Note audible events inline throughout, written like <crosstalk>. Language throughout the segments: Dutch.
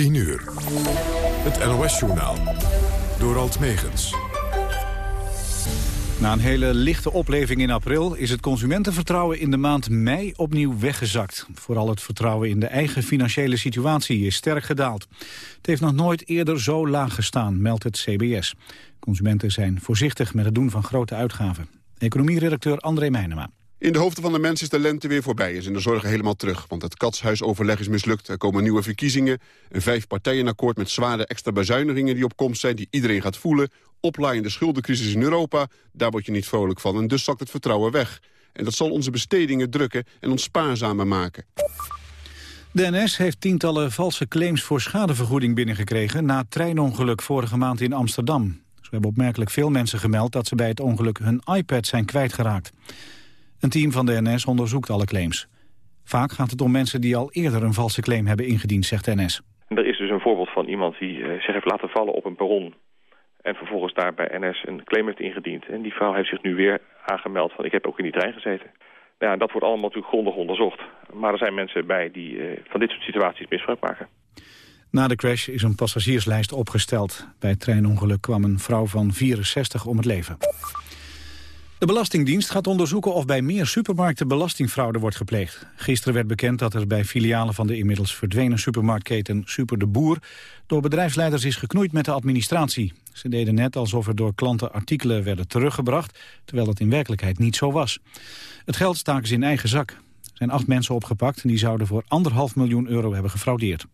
10 uur. Het NOS-journaal. Door Alt Megens. Na een hele lichte opleving in april is het consumentenvertrouwen in de maand mei opnieuw weggezakt. Vooral het vertrouwen in de eigen financiële situatie is sterk gedaald. Het heeft nog nooit eerder zo laag gestaan, meldt het CBS. Consumenten zijn voorzichtig met het doen van grote uitgaven. Economieredacteur André Meijnema. In de hoofden van de mensen is de lente weer voorbij en zijn de zorgen helemaal terug. Want het katshuisoverleg is mislukt, er komen nieuwe verkiezingen... een vijfpartijenakkoord met zware extra bezuinigingen die op komst zijn... die iedereen gaat voelen, oplaaiende schuldencrisis in Europa... daar word je niet vrolijk van en dus zakt het vertrouwen weg. En dat zal onze bestedingen drukken en ons spaarzamer maken. De NS heeft tientallen valse claims voor schadevergoeding binnengekregen... na treinongeluk vorige maand in Amsterdam. Zo hebben opmerkelijk veel mensen gemeld dat ze bij het ongeluk hun iPad zijn kwijtgeraakt. Een team van de NS onderzoekt alle claims. Vaak gaat het om mensen die al eerder een valse claim hebben ingediend, zegt de NS. Er is dus een voorbeeld van iemand die eh, zich heeft laten vallen op een perron... en vervolgens daar bij NS een claim heeft ingediend. En die vrouw heeft zich nu weer aangemeld van ik heb ook in die trein gezeten. Nou ja, dat wordt allemaal natuurlijk grondig onderzocht. Maar er zijn mensen bij die uh, van dit soort situaties misbruik maken. Na de crash is een passagierslijst opgesteld. Bij het treinongeluk kwam een vrouw van 64 om het leven. De Belastingdienst gaat onderzoeken of bij meer supermarkten belastingfraude wordt gepleegd. Gisteren werd bekend dat er bij filialen van de inmiddels verdwenen supermarktketen Super de Boer door bedrijfsleiders is geknoeid met de administratie. Ze deden net alsof er door klanten artikelen werden teruggebracht, terwijl dat in werkelijkheid niet zo was. Het geld staken ze in eigen zak. Er zijn acht mensen opgepakt en die zouden voor anderhalf miljoen euro hebben gefraudeerd.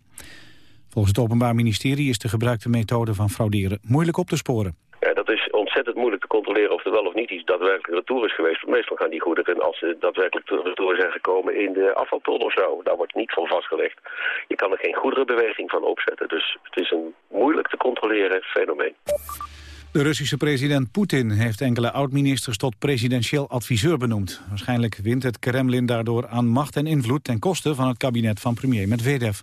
Volgens het Openbaar Ministerie is de gebruikte methode van frauderen moeilijk op te sporen. Ja, dat is ontzettend moeilijk te controleren of er wel of niet iets daadwerkelijk retour is geweest. Meestal gaan die goederen, als ze daadwerkelijk retour zijn gekomen in de afvalton of zo, daar wordt niet van vastgelegd. Je kan er geen goederenbeweging van opzetten. Dus het is een moeilijk te controleren fenomeen. De Russische president Poetin heeft enkele oud-ministers tot presidentieel adviseur benoemd. Waarschijnlijk wint het Kremlin daardoor aan macht en invloed ten koste van het kabinet van premier Medvedev.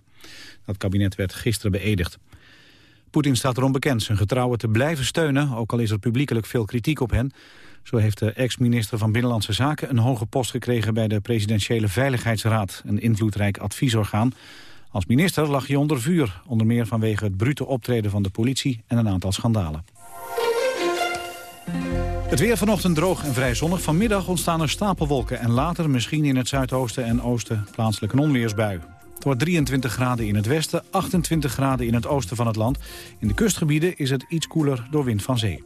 Dat kabinet werd gisteren beëdigd. Poetin staat erom bekend zijn getrouwen te blijven steunen, ook al is er publiekelijk veel kritiek op hen. Zo heeft de ex-minister van Binnenlandse Zaken een hoge post gekregen bij de Presidentiële Veiligheidsraad, een invloedrijk adviesorgaan. Als minister lag hij onder vuur, onder meer vanwege het brute optreden van de politie en een aantal schandalen. Het weer vanochtend droog en vrij zonnig. Vanmiddag ontstaan er stapelwolken en later misschien in het zuidoosten en oosten plaatselijk een onweersbui. Het wordt 23 graden in het westen, 28 graden in het oosten van het land. In de kustgebieden is het iets koeler door wind van zee.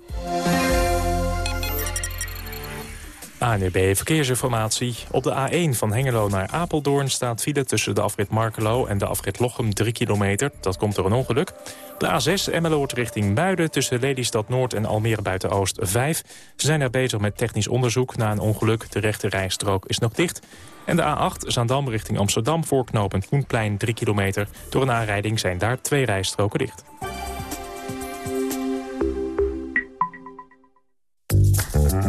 ANUB Verkeersinformatie. Op de A1 van Hengelo naar Apeldoorn staat file tussen de afrit Markelo en de afrit Lochem 3 kilometer. Dat komt door een ongeluk. De A6 Emmeloord richting Muiden tussen Lelystad Noord en Almere Buiten-Oost 5. Ze zijn er bezig met technisch onderzoek na een ongeluk. De rechte rijstrook is nog dicht. En de A8 Zaandam richting Amsterdam voorknopend Koenplein 3 kilometer. Door een aanrijding zijn daar twee rijstroken dicht.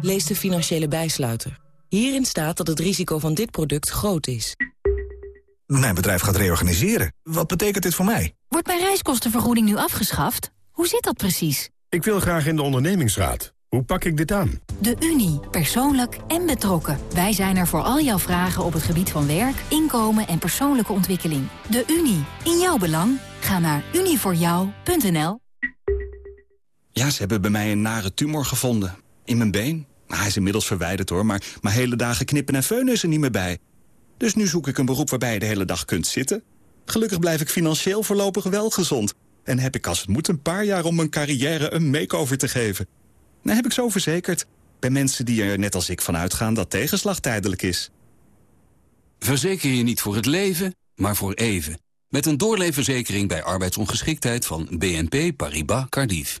Lees de financiële bijsluiter. Hierin staat dat het risico van dit product groot is. Mijn bedrijf gaat reorganiseren. Wat betekent dit voor mij? Wordt mijn reiskostenvergoeding nu afgeschaft? Hoe zit dat precies? Ik wil graag in de ondernemingsraad. Hoe pak ik dit aan? De Unie. Persoonlijk en betrokken. Wij zijn er voor al jouw vragen op het gebied van werk, inkomen en persoonlijke ontwikkeling. De Unie. In jouw belang. Ga naar unievoorjou.nl Ja, ze hebben bij mij een nare tumor gevonden. In mijn been. Hij is inmiddels verwijderd hoor, maar, maar hele dagen knippen en feunen is er niet meer bij. Dus nu zoek ik een beroep waarbij je de hele dag kunt zitten. Gelukkig blijf ik financieel voorlopig wel gezond. En heb ik als het moet een paar jaar om mijn carrière een makeover te geven. Dan heb ik zo verzekerd. Bij mensen die er net als ik van uitgaan dat tegenslag tijdelijk is. Verzeker je niet voor het leven, maar voor even. Met een doorleefverzekering bij arbeidsongeschiktheid van BNP Paribas Cardiff.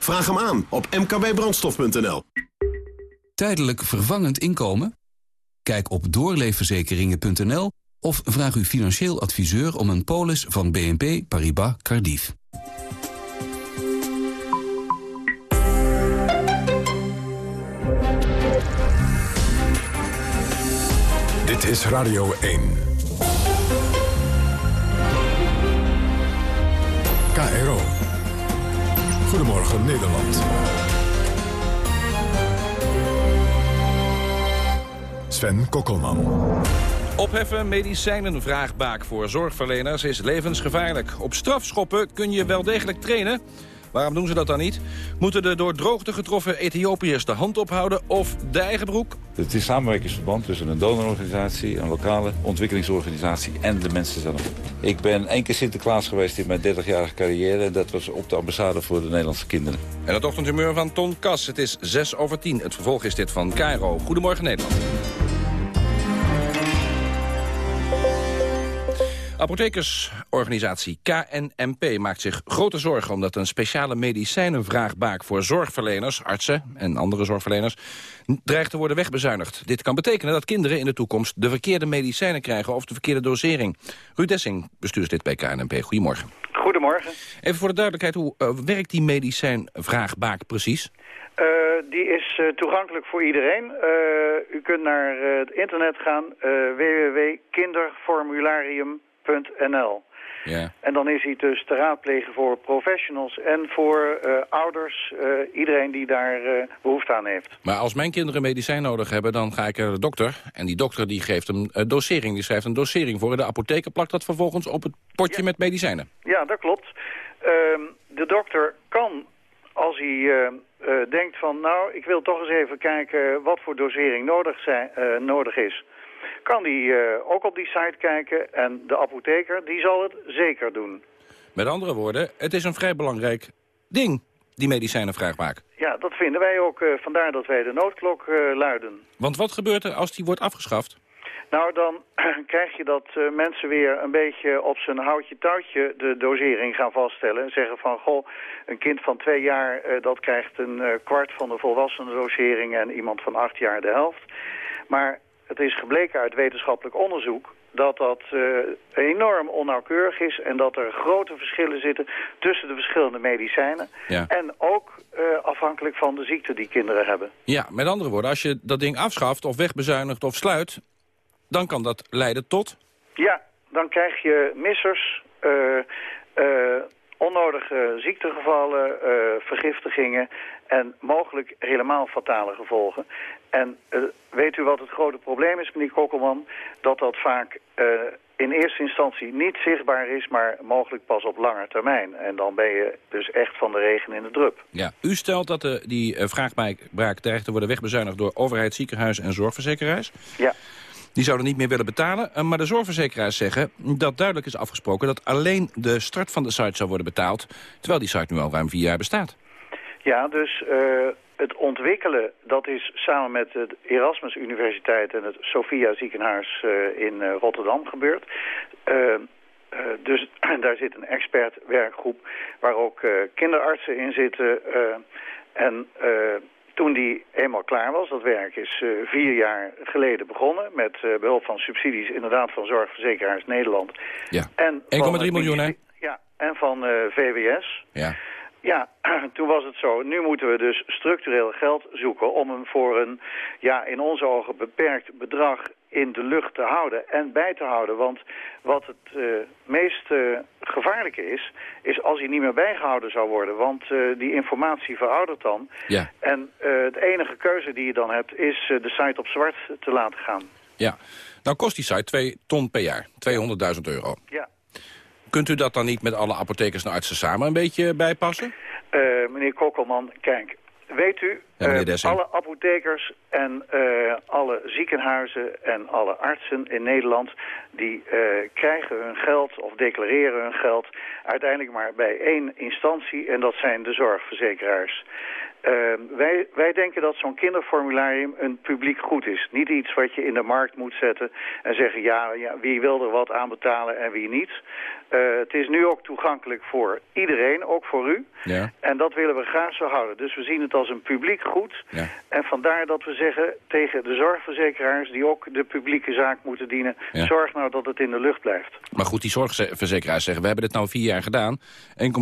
Vraag hem aan op mkbbrandstof.nl. Tijdelijk vervangend inkomen? Kijk op doorleefverzekeringen.nl of vraag uw financieel adviseur om een polis van BNP Paribas Cardiff. Dit is Radio 1. KRO. Goedemorgen Nederland. Sven Kokkelman. Opheffen medicijnenvraagbaak voor zorgverleners is levensgevaarlijk. Op strafschoppen kun je wel degelijk trainen. Waarom doen ze dat dan niet? Moeten de door droogte getroffen Ethiopiërs de hand ophouden of de eigen broek? Het is samenwerkingsverband tussen een donororganisatie, een lokale ontwikkelingsorganisatie en de mensen zelf. Ik ben één keer Sinterklaas geweest in mijn 30-jarige carrière en dat was op de ambassade voor de Nederlandse kinderen. En het ochtendhumeur van Ton Kas. Het is 6 over 10. Het vervolg is dit van Cairo. Goedemorgen Nederland. Apothekersorganisatie KNMP maakt zich grote zorgen... omdat een speciale medicijnenvraagbaak voor zorgverleners, artsen en andere zorgverleners... dreigt te worden wegbezuinigd. Dit kan betekenen dat kinderen in de toekomst de verkeerde medicijnen krijgen... of de verkeerde dosering. Ruud Dessing, bestuurslid bij KNMP. Goedemorgen. Goedemorgen. Even voor de duidelijkheid, hoe uh, werkt die medicijnvraagbaak precies? Uh, die is uh, toegankelijk voor iedereen. Uh, u kunt naar het internet gaan, www.kinderformularium .nl. Ja. En dan is hij dus te raadplegen voor professionals en voor uh, ouders, uh, iedereen die daar uh, behoefte aan heeft. Maar als mijn kinderen medicijn nodig hebben, dan ga ik naar de dokter. En die dokter die geeft een dosering, die schrijft een dosering voor. En de apotheker plakt dat vervolgens op het potje ja. met medicijnen. Ja, dat klopt. Ehm, de dokter kan, als hij denkt van... nou, ik wil toch eens even kijken wat voor dosering nodig, zijn, nodig is kan die uh, ook op die site kijken. En de apotheker, die zal het zeker doen. Met andere woorden, het is een vrij belangrijk ding, die medicijnenvraagbaak. Ja, dat vinden wij ook. Uh, vandaar dat wij de noodklok uh, luiden. Want wat gebeurt er als die wordt afgeschaft? Nou, dan <clears throat> krijg je dat uh, mensen weer een beetje op zijn houtje-touwtje de dosering gaan vaststellen. En zeggen van, goh, een kind van twee jaar, uh, dat krijgt een uh, kwart van de volwassenen dosering en iemand van acht jaar de helft. Maar het is gebleken uit wetenschappelijk onderzoek dat dat uh, enorm onnauwkeurig is... en dat er grote verschillen zitten tussen de verschillende medicijnen. Ja. En ook uh, afhankelijk van de ziekte die kinderen hebben. Ja, met andere woorden, als je dat ding afschaft of wegbezuinigt of sluit... dan kan dat leiden tot... Ja, dan krijg je missers... Uh, onnodige ziektegevallen, vergiftigingen en mogelijk helemaal fatale gevolgen. En uh, weet u wat het grote probleem is, meneer Kokkelman? Dat dat vaak uh, in eerste instantie niet zichtbaar is, maar mogelijk pas op lange termijn. En dan ben je dus echt van de regen in de drup. Ja, u stelt dat de, die uh, vraagbaak dreigt te worden wegbezuinigd door overheid, ziekenhuis en zorgverzekeraars. Ja. Die zouden niet meer willen betalen. Maar de zorgverzekeraars zeggen dat duidelijk is afgesproken... dat alleen de start van de site zou worden betaald... terwijl die site nu al ruim vier jaar bestaat. Ja, dus uh, het ontwikkelen, dat is samen met de Erasmus Universiteit... en het Sophia ziekenhuis uh, in uh, Rotterdam gebeurd. dus <clears throat> daar zit een expertwerkgroep waar ook kinderartsen in zitten... en toen die eenmaal klaar was, dat werk is vier jaar geleden begonnen... met behulp van subsidies inderdaad van Zorgverzekeraars Nederland. Ja, 1,3 1,3 miljoen hè? Ja, en van VWS. Ja. Ja, <clears throat> toen was het zo. Nu moeten we dus structureel geld zoeken om hem voor een, ja, in onze ogen beperkt bedrag in de lucht te houden en bij te houden. Want wat het uh, meest uh, gevaarlijke is, is als hij niet meer bijgehouden zou worden. Want uh, die informatie veroudert dan. Ja. En de enige keuze die je dan hebt is de site op zwart te laten gaan. Ja, nou kost die site 2 ton per jaar, 200.000 euro. Ja. Kunt u dat dan niet met alle apothekers en artsen samen een beetje bijpassen? Uh, meneer Kokkelman, kijk, weet u, Ja, Eh, alle apothekers en eh, alle ziekenhuizen en alle artsen in Nederland... die eh, krijgen hun geld of declareren hun geld uiteindelijk maar bij één instantie... en dat zijn de zorgverzekeraars. Wij, wij denken dat zo'n kinderformularium een publiek goed is. Niet iets wat je in de markt moet zetten en zeggen... ja, ja wie wil er wat aan betalen en wie niet. Het is nu ook toegankelijk voor iedereen, ook voor u. Ja. En dat willen we graag zo houden. Dus we zien het als een publiek goed. Ja. En vandaar dat we zeggen tegen de zorgverzekeraars... die ook de publieke zaak moeten dienen... Ja. zorg nou dat het in de lucht blijft. Maar goed, die zorgverzekeraars zeggen... we hebben dit nou vier jaar gedaan, 1,3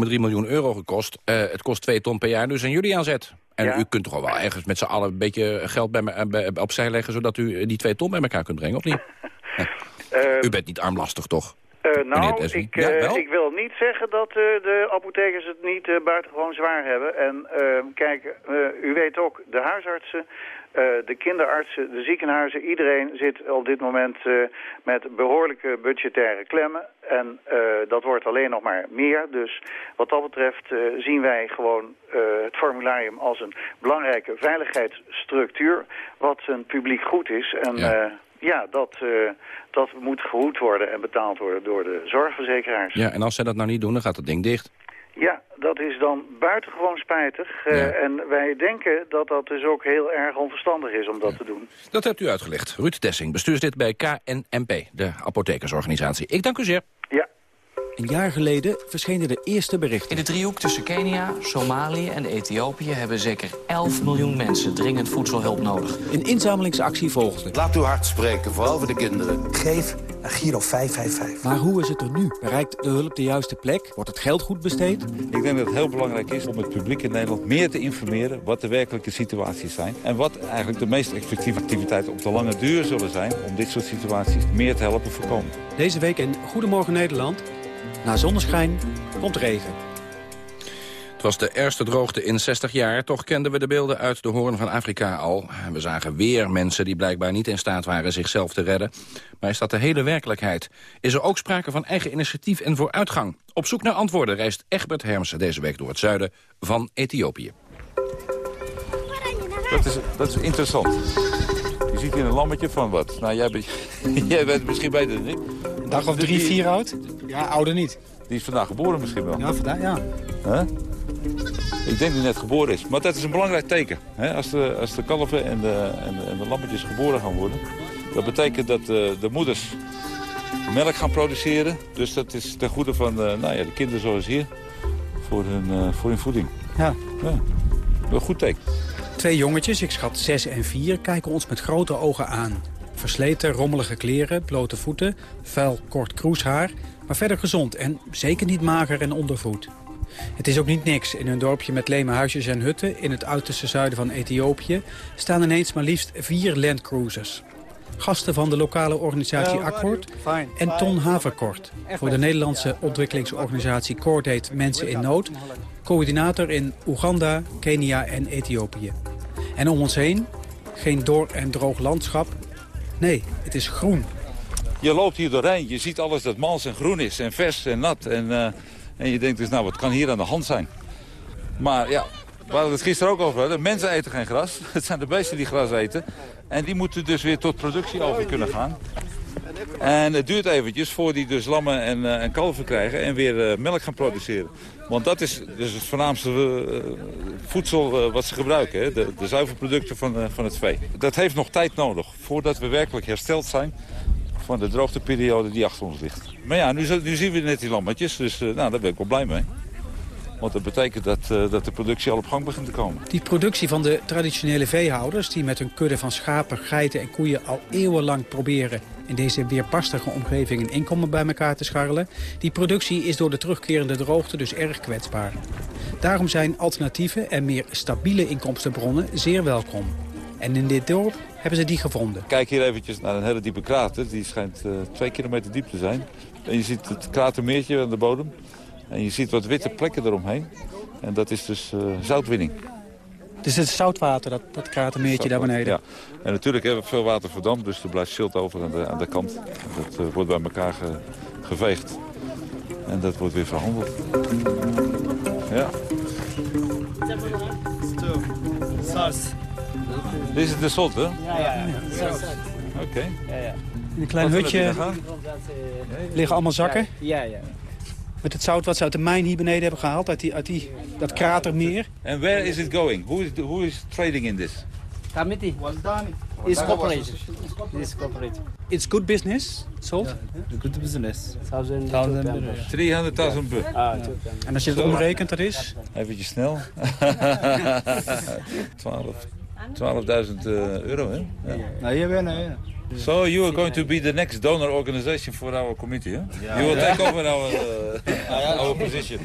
miljoen euro gekost. Eh, het kost 2 ton per jaar, dus zijn jullie aan zet. En Ja. u kunt toch al wel ergens met z'n allen een beetje geld bij me, eh, bij- opzij leggen... zodat u die 2 ton bij elkaar kunt brengen, of niet? <laughs> Eh, u bent niet armlastig, toch? Eh, nou, ik, Ja, eh, ik wil niet zeggen dat eh, de apothekers het niet buitengewoon zwaar hebben. En kijk, u weet ook, de huisartsen, de kinderartsen, de ziekenhuizen... iedereen zit op dit moment met behoorlijke budgettaire klemmen. En dat wordt alleen nog maar meer. Dus wat dat betreft zien wij gewoon het formularium als een belangrijke veiligheidsstructuur... wat een publiek goed is. En Ja. Ja, dat, eh, dat moet verhoed worden en betaald worden door de zorgverzekeraars. Ja, en als zij dat nou niet doen, dan gaat het ding dicht. Ja, dat is dan buitengewoon spijtig. Eh. En wij denken dat dat dus ook heel erg onverstandig is om dat te doen. Dat hebt u uitgelegd. Ruud Dessing, bestuurslid bij KNMP, de apothekersorganisatie. Ik dank u zeer. Een jaar geleden verschenen de eerste berichten. In de driehoek tussen Kenia, Somalië en Ethiopië... hebben zeker 11 miljoen mensen dringend voedselhulp nodig. Een inzamelingsactie volgde. Laat uw hart spreken, vooral voor de kinderen. Geef naar Giro 555. Maar hoe is het er nu? Bereikt de hulp de juiste plek? Wordt het geld goed besteed? Ik denk dat het heel belangrijk is om het publiek in Nederland meer te informeren... wat de werkelijke situaties zijn. En wat eigenlijk de meest effectieve activiteiten op de lange duur zullen zijn... om dit soort situaties meer te helpen voorkomen. Deze week in Goedemorgen Nederland. Na zonneschijn komt regen. Het was de eerste droogte in 60 jaar. Toch kenden we de beelden uit de hoorn van Afrika al. En We zagen weer mensen die blijkbaar niet in staat waren zichzelf te redden. Maar is dat de hele werkelijkheid? Is er ook sprake van eigen initiatief en vooruitgang? Op zoek naar antwoorden reist Egbert Hermsen deze week door het zuiden van Ethiopië. Dat is, dat is interessant. Je ziet hier een lammetje van wat? Nou, jij bent, <laughs> jij bent misschien beter dan ik. Een dag of drie, vier oud? Ja, ouder niet. Die is vandaag geboren misschien wel. Ja, vandaag, ja. Huh? Ik denk dat hij net geboren is. Maar dat is een belangrijk teken. Hè? Als, de, als de kalven en de, en, de, en de lammetjes geboren gaan worden... dat betekent dat de, de moeders melk gaan produceren. Dus dat is ten goede van de, nou ja, de kinderen zoals hier. Voor hun, eh, voor hun voeding. Ja. ja. Een goed teken. Twee jongetjes, ik schat zes en vier, kijken ons met grote ogen aan. Versleten, rommelige kleren, blote voeten, vuil, kort kroeshaar... maar verder gezond en zeker niet mager en ondervoed. Het is ook niet niks. In hun dorpje met leme huisjes en hutten... in het uiterste zuiden van Ethiopië... staan ineens maar liefst vier landcruisers. Gasten van de lokale organisatie Akkoord en Ton Haverkort... voor de Nederlandse ontwikkelingsorganisatie Coordate Mensen in Nood... coördinator in Oeganda, Kenia en Ethiopië. En om ons heen, geen door en droog landschap. Nee, het is groen. Je loopt hier doorheen, je ziet alles dat mals en groen is en vers en nat. En, eh, en je denkt dus, nou, wat kan hier aan de hand zijn? Maar ja, we hadden het gisteren ook over. De mensen eten geen gras. <laughs> Het zijn de beesten die gras eten. En die moeten dus weer tot productie over kunnen gaan. En het duurt eventjes voor die dus lammen en, en kalven krijgen en weer eh, melk gaan produceren. Want dat is dus het voornaamste eh, voedsel wat ze gebruiken, hè? De, de zuivelproducten van, van het vee. Dat heeft nog tijd nodig voordat we werkelijk hersteld zijn van de droogteperiode die achter ons ligt. Maar ja, nu, nu zien we net die lammetjes, dus nou, daar ben ik wel blij mee. Want dat betekent dat, eh, dat de productie al op gang begint te komen. Die productie van de traditionele veehouders... die met hun kudde van schapen, geiten en koeien al eeuwenlang proberen... in deze weerbarstige omgeving een inkomen bij elkaar te scharrelen... die productie is door de terugkerende droogte dus erg kwetsbaar. Daarom zijn alternatieve en meer stabiele inkomstenbronnen zeer welkom. En in dit dorp hebben ze die gevonden. Kijk hier eventjes naar een hele diepe krater. Die schijnt eh, twee kilometer diep te zijn. En je ziet het kratermeertje aan de bodem. En je ziet wat witte plekken eromheen. En dat is dus eh, zoutwinning. Dus het is zoutwater, dat, dat kratermeertje daar beneden. Ja. En natuurlijk hebben we veel water verdampt, dus er blijft zilt over aan de, aan de kant. Dat eh, wordt bij elkaar ge- geveegd. En dat wordt weer verhandeld. Ja. Dit is de salt, hè? Ja, ja. Oké. Ja, ja. In een klein hutje dan liggen allemaal zakken. Ja, ja. Met het zout wat ze uit de mijn hier beneden hebben gehaald. Uit, die, uit die, dat kratermeer. And where is it going? Who is, who is trading in this? Committee. Is cooperated. Is cooperated. It's good business, salt. The good business. Thousand. Thousand Thousand. 300.000 bur. Ah, En als je het omrekent, dat is? Eventjes snel. 12 12.000 uh, euro, hè? Ja. Nou, hier ben je. So you are going to be the next donor organization for our committee, huh? You will take over our, uh, <laughs> our position.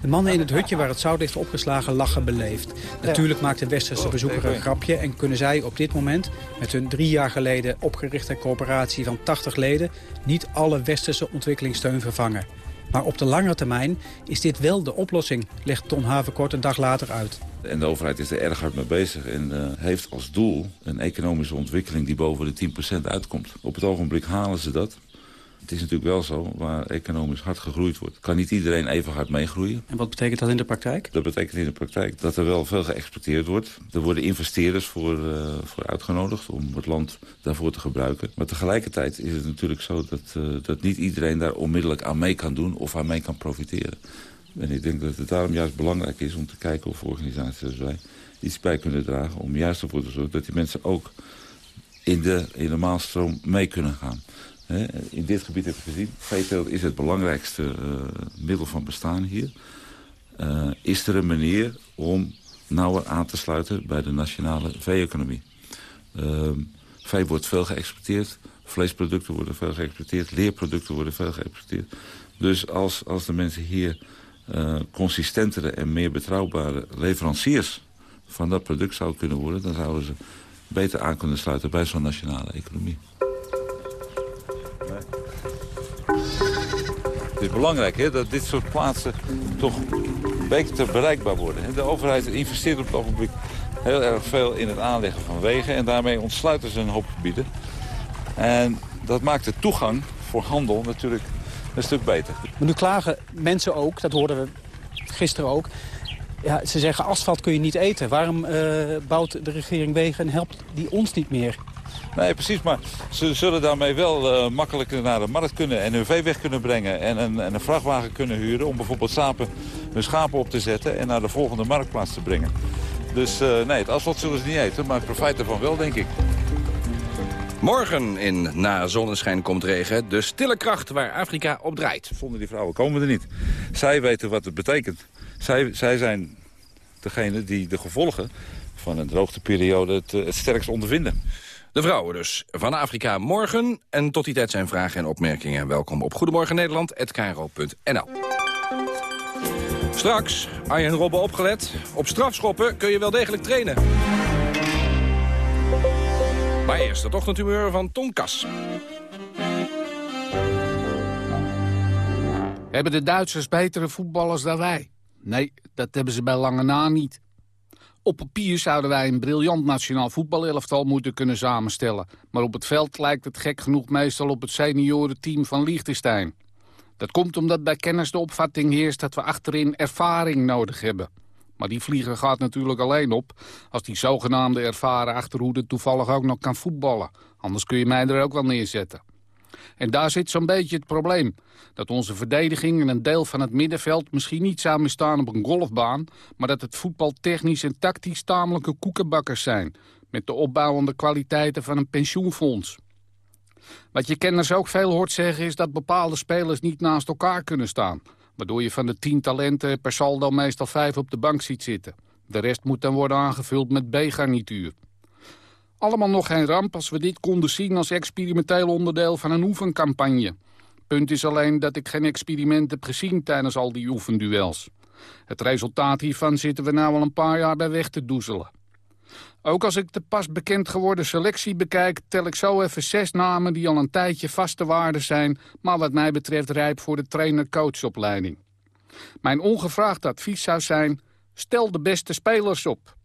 De mannen in het hutje waar het zout ligt opgeslagen lachen beleefd. Natuurlijk maakt de westerse bezoeker een grapje... en kunnen zij op dit moment met hun drie jaar geleden opgerichte coöperatie van 80 leden... niet alle westerse ontwikkelingssteun vervangen. Maar op de lange termijn is dit wel de oplossing, legt Ton Havenkort een dag later uit. En de overheid is er erg hard mee bezig en uh, heeft als doel een economische ontwikkeling die boven de 10% uitkomt. Op het ogenblik halen ze dat. Het is natuurlijk wel zo, waar economisch hard gegroeid wordt... kan niet iedereen even hard meegroeien. En wat betekent dat in de praktijk? Dat betekent in de praktijk dat er wel veel geëxporteerd wordt. Er worden investeerders voor, uh, voor uitgenodigd om het land daarvoor te gebruiken. Maar tegelijkertijd is het natuurlijk zo dat, uh, dat niet iedereen daar onmiddellijk aan mee kan doen... of aan mee kan profiteren. En ik denk dat het daarom juist belangrijk is om te kijken of organisaties als wij iets bij kunnen dragen... om juist ervoor te zorgen dat die mensen ook in de, in de maalstroom mee kunnen gaan. In dit gebied heb je gezien, veeteelt is het belangrijkste uh, middel van bestaan hier. Uh, is er een manier om nauwer aan te sluiten bij de nationale vee-economie? Uh, vee wordt veel geëxporteerd, vleesproducten worden veel geëxporteerd, leerproducten worden veel geëxporteerd. Dus als, als de mensen hier uh, consistentere en meer betrouwbare leveranciers van dat product zouden kunnen worden... dan zouden ze beter aan kunnen sluiten bij zo'n nationale economie. Het is belangrijk hè, dat dit soort plaatsen toch beter bereikbaar worden. De overheid investeert op het ogenblik heel erg veel in het aanleggen van wegen... en daarmee ontsluiten ze een hoop gebieden. En dat maakt de toegang voor handel natuurlijk een stuk beter. Maar nu klagen mensen ook, dat hoorden we gisteren ook... Ja, ze zeggen asfalt kun je niet eten. Waarom uh, bouwt de regering wegen en helpt die ons niet meer? Nee, precies, maar ze zullen daarmee wel uh, makkelijker naar de markt kunnen... en hun vee weg kunnen brengen en een, en een vrachtwagen kunnen huren... om bijvoorbeeld sapen, hun schapen op te zetten en naar de volgende marktplaats te brengen. Dus uh, nee, het asfalt zullen ze niet eten, maar het profijt ervan wel, denk ik. Morgen in Na Zonneschijn komt regen. De stille kracht waar Afrika op draait. Zonder die vrouwen komen we er niet. Zij weten wat het betekent. Zij, zij zijn degene die de gevolgen van een droogteperiode het, het sterkst ondervinden. De vrouwen dus. Van Afrika morgen. En tot die tijd zijn vragen en opmerkingen. Welkom op Goedemorgen Nederland@kro.nl. Straks, Arjen Robben opgelet. Op strafschoppen kun je wel degelijk trainen. Maar eerst het ochtendhumeur van Tom Kas. Hebben de Duitsers betere voetballers dan wij? Nee, dat hebben ze bij lange na niet. Op papier zouden wij een briljant nationaal voetbalelftal moeten kunnen samenstellen. Maar op het veld lijkt het gek genoeg meestal op het seniorenteam van Liechtenstein. Dat komt omdat bij kenners de opvatting heerst dat we achterin ervaring nodig hebben. Maar die vlieger gaat natuurlijk alleen op als die zogenaamde ervaren achterhoede toevallig ook nog kan voetballen. Anders kun je mij er ook wel neerzetten. En daar zit zo'n beetje het probleem. Dat onze verdediging en een deel van het middenveld misschien niet samen staan op een golfbaan... maar dat het voetbal technisch en tactisch tamelijke koekenbakkers zijn... met de opbouwende kwaliteiten van een pensioenfonds. Wat je kenners ook veel hoort zeggen is dat bepaalde spelers niet naast elkaar kunnen staan... waardoor je van de tien talenten per saldo meestal vijf op de bank ziet zitten. De rest moet dan worden aangevuld met B-garnituur. Allemaal nog geen ramp als we dit konden zien als experimenteel onderdeel van een oefencampagne. Punt is alleen dat ik geen experiment heb gezien tijdens al die oefenduels. Het resultaat hiervan zitten we nou al een paar jaar bij weg te doezelen. Ook als ik de pas bekend geworden selectie bekijk... tel ik zo even zes namen die al een tijdje vaste waarde zijn... maar wat mij betreft rijp voor de trainer-coachopleiding. Mijn ongevraagd advies zou zijn... stel de beste spelers op.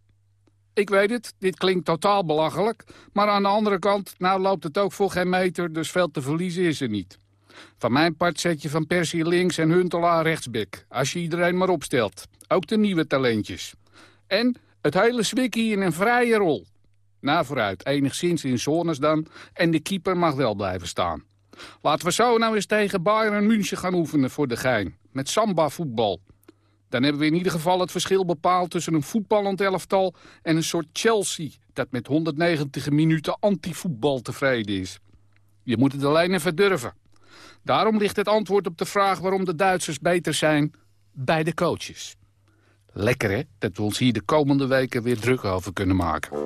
Ik weet het, dit klinkt totaal belachelijk... maar aan de andere kant, nou loopt het ook voor geen meter... dus veel te verliezen is er niet. Van mijn part zet je Van Persie links en Huntelaar rechtsbek. Als je iedereen maar opstelt. Ook de nieuwe talentjes. En Het hele zwikkie in een vrije rol. Nou, vooruit. Enigszins in zones dan. En de keeper mag wel blijven staan. Laten we zo nou eens tegen Bayern München gaan oefenen voor de gein. Met samba-voetbal. Dan hebben we in ieder geval het verschil bepaald tussen een voetballend elftal en een soort Chelsea dat met 190 minuten anti-voetbal tevreden is. Je moet het alleen even durven. Daarom ligt het antwoord op de vraag waarom de Duitsers beter zijn bij de coaches. Lekker hè, dat we ons hier de komende weken weer druk over kunnen maken.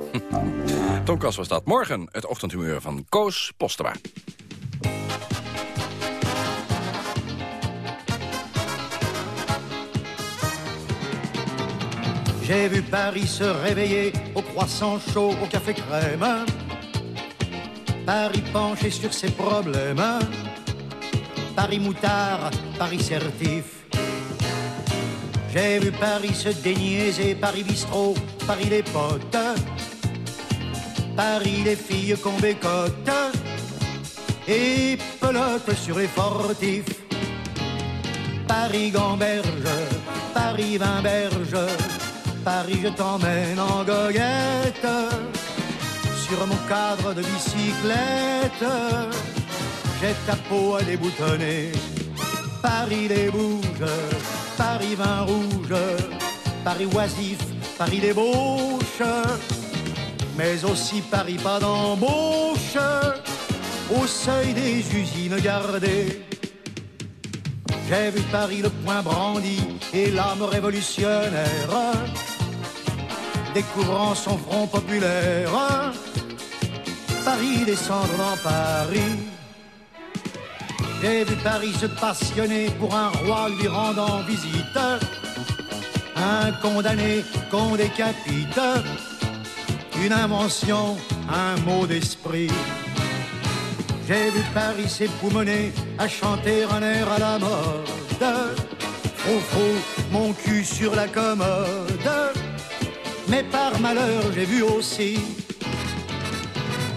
Tom Kas was dat. Morgen het ochtendhumeur van Koos Postema. J'ai vu Paris se réveiller au croissant chaud, au café crème. Paris penché sur ses problèmes. Paris moutard, Paris certif. J'ai vu Paris se déniaiser, Paris bistrot, Paris les potes. Paris les filles qu'on bécote. Et pelote sur les fortifs. Paris gamberge, Paris vinberge. Paris, je t'emmène en goguette sur mon cadre de bicyclette. J'ai ta peau à déboutonner. Paris bouges, Paris vin rouge, Paris oisif, Paris débauche, mais aussi Paris pas d'embauche au seuil des usines gardées. J'ai vu Paris le poing brandi et l'âme révolutionnaire découvrant son front populaire. Paris descendre dans Paris. J'ai vu Paris se passionner pour un roi lui rendant visite. Un condamné qu'on décapite. Une invention, un mot d'esprit. J'ai vu Paris s'époumoner à chanter un air à la mode. Faux, mon cul sur la commode. Mais par malheur, j'ai vu aussi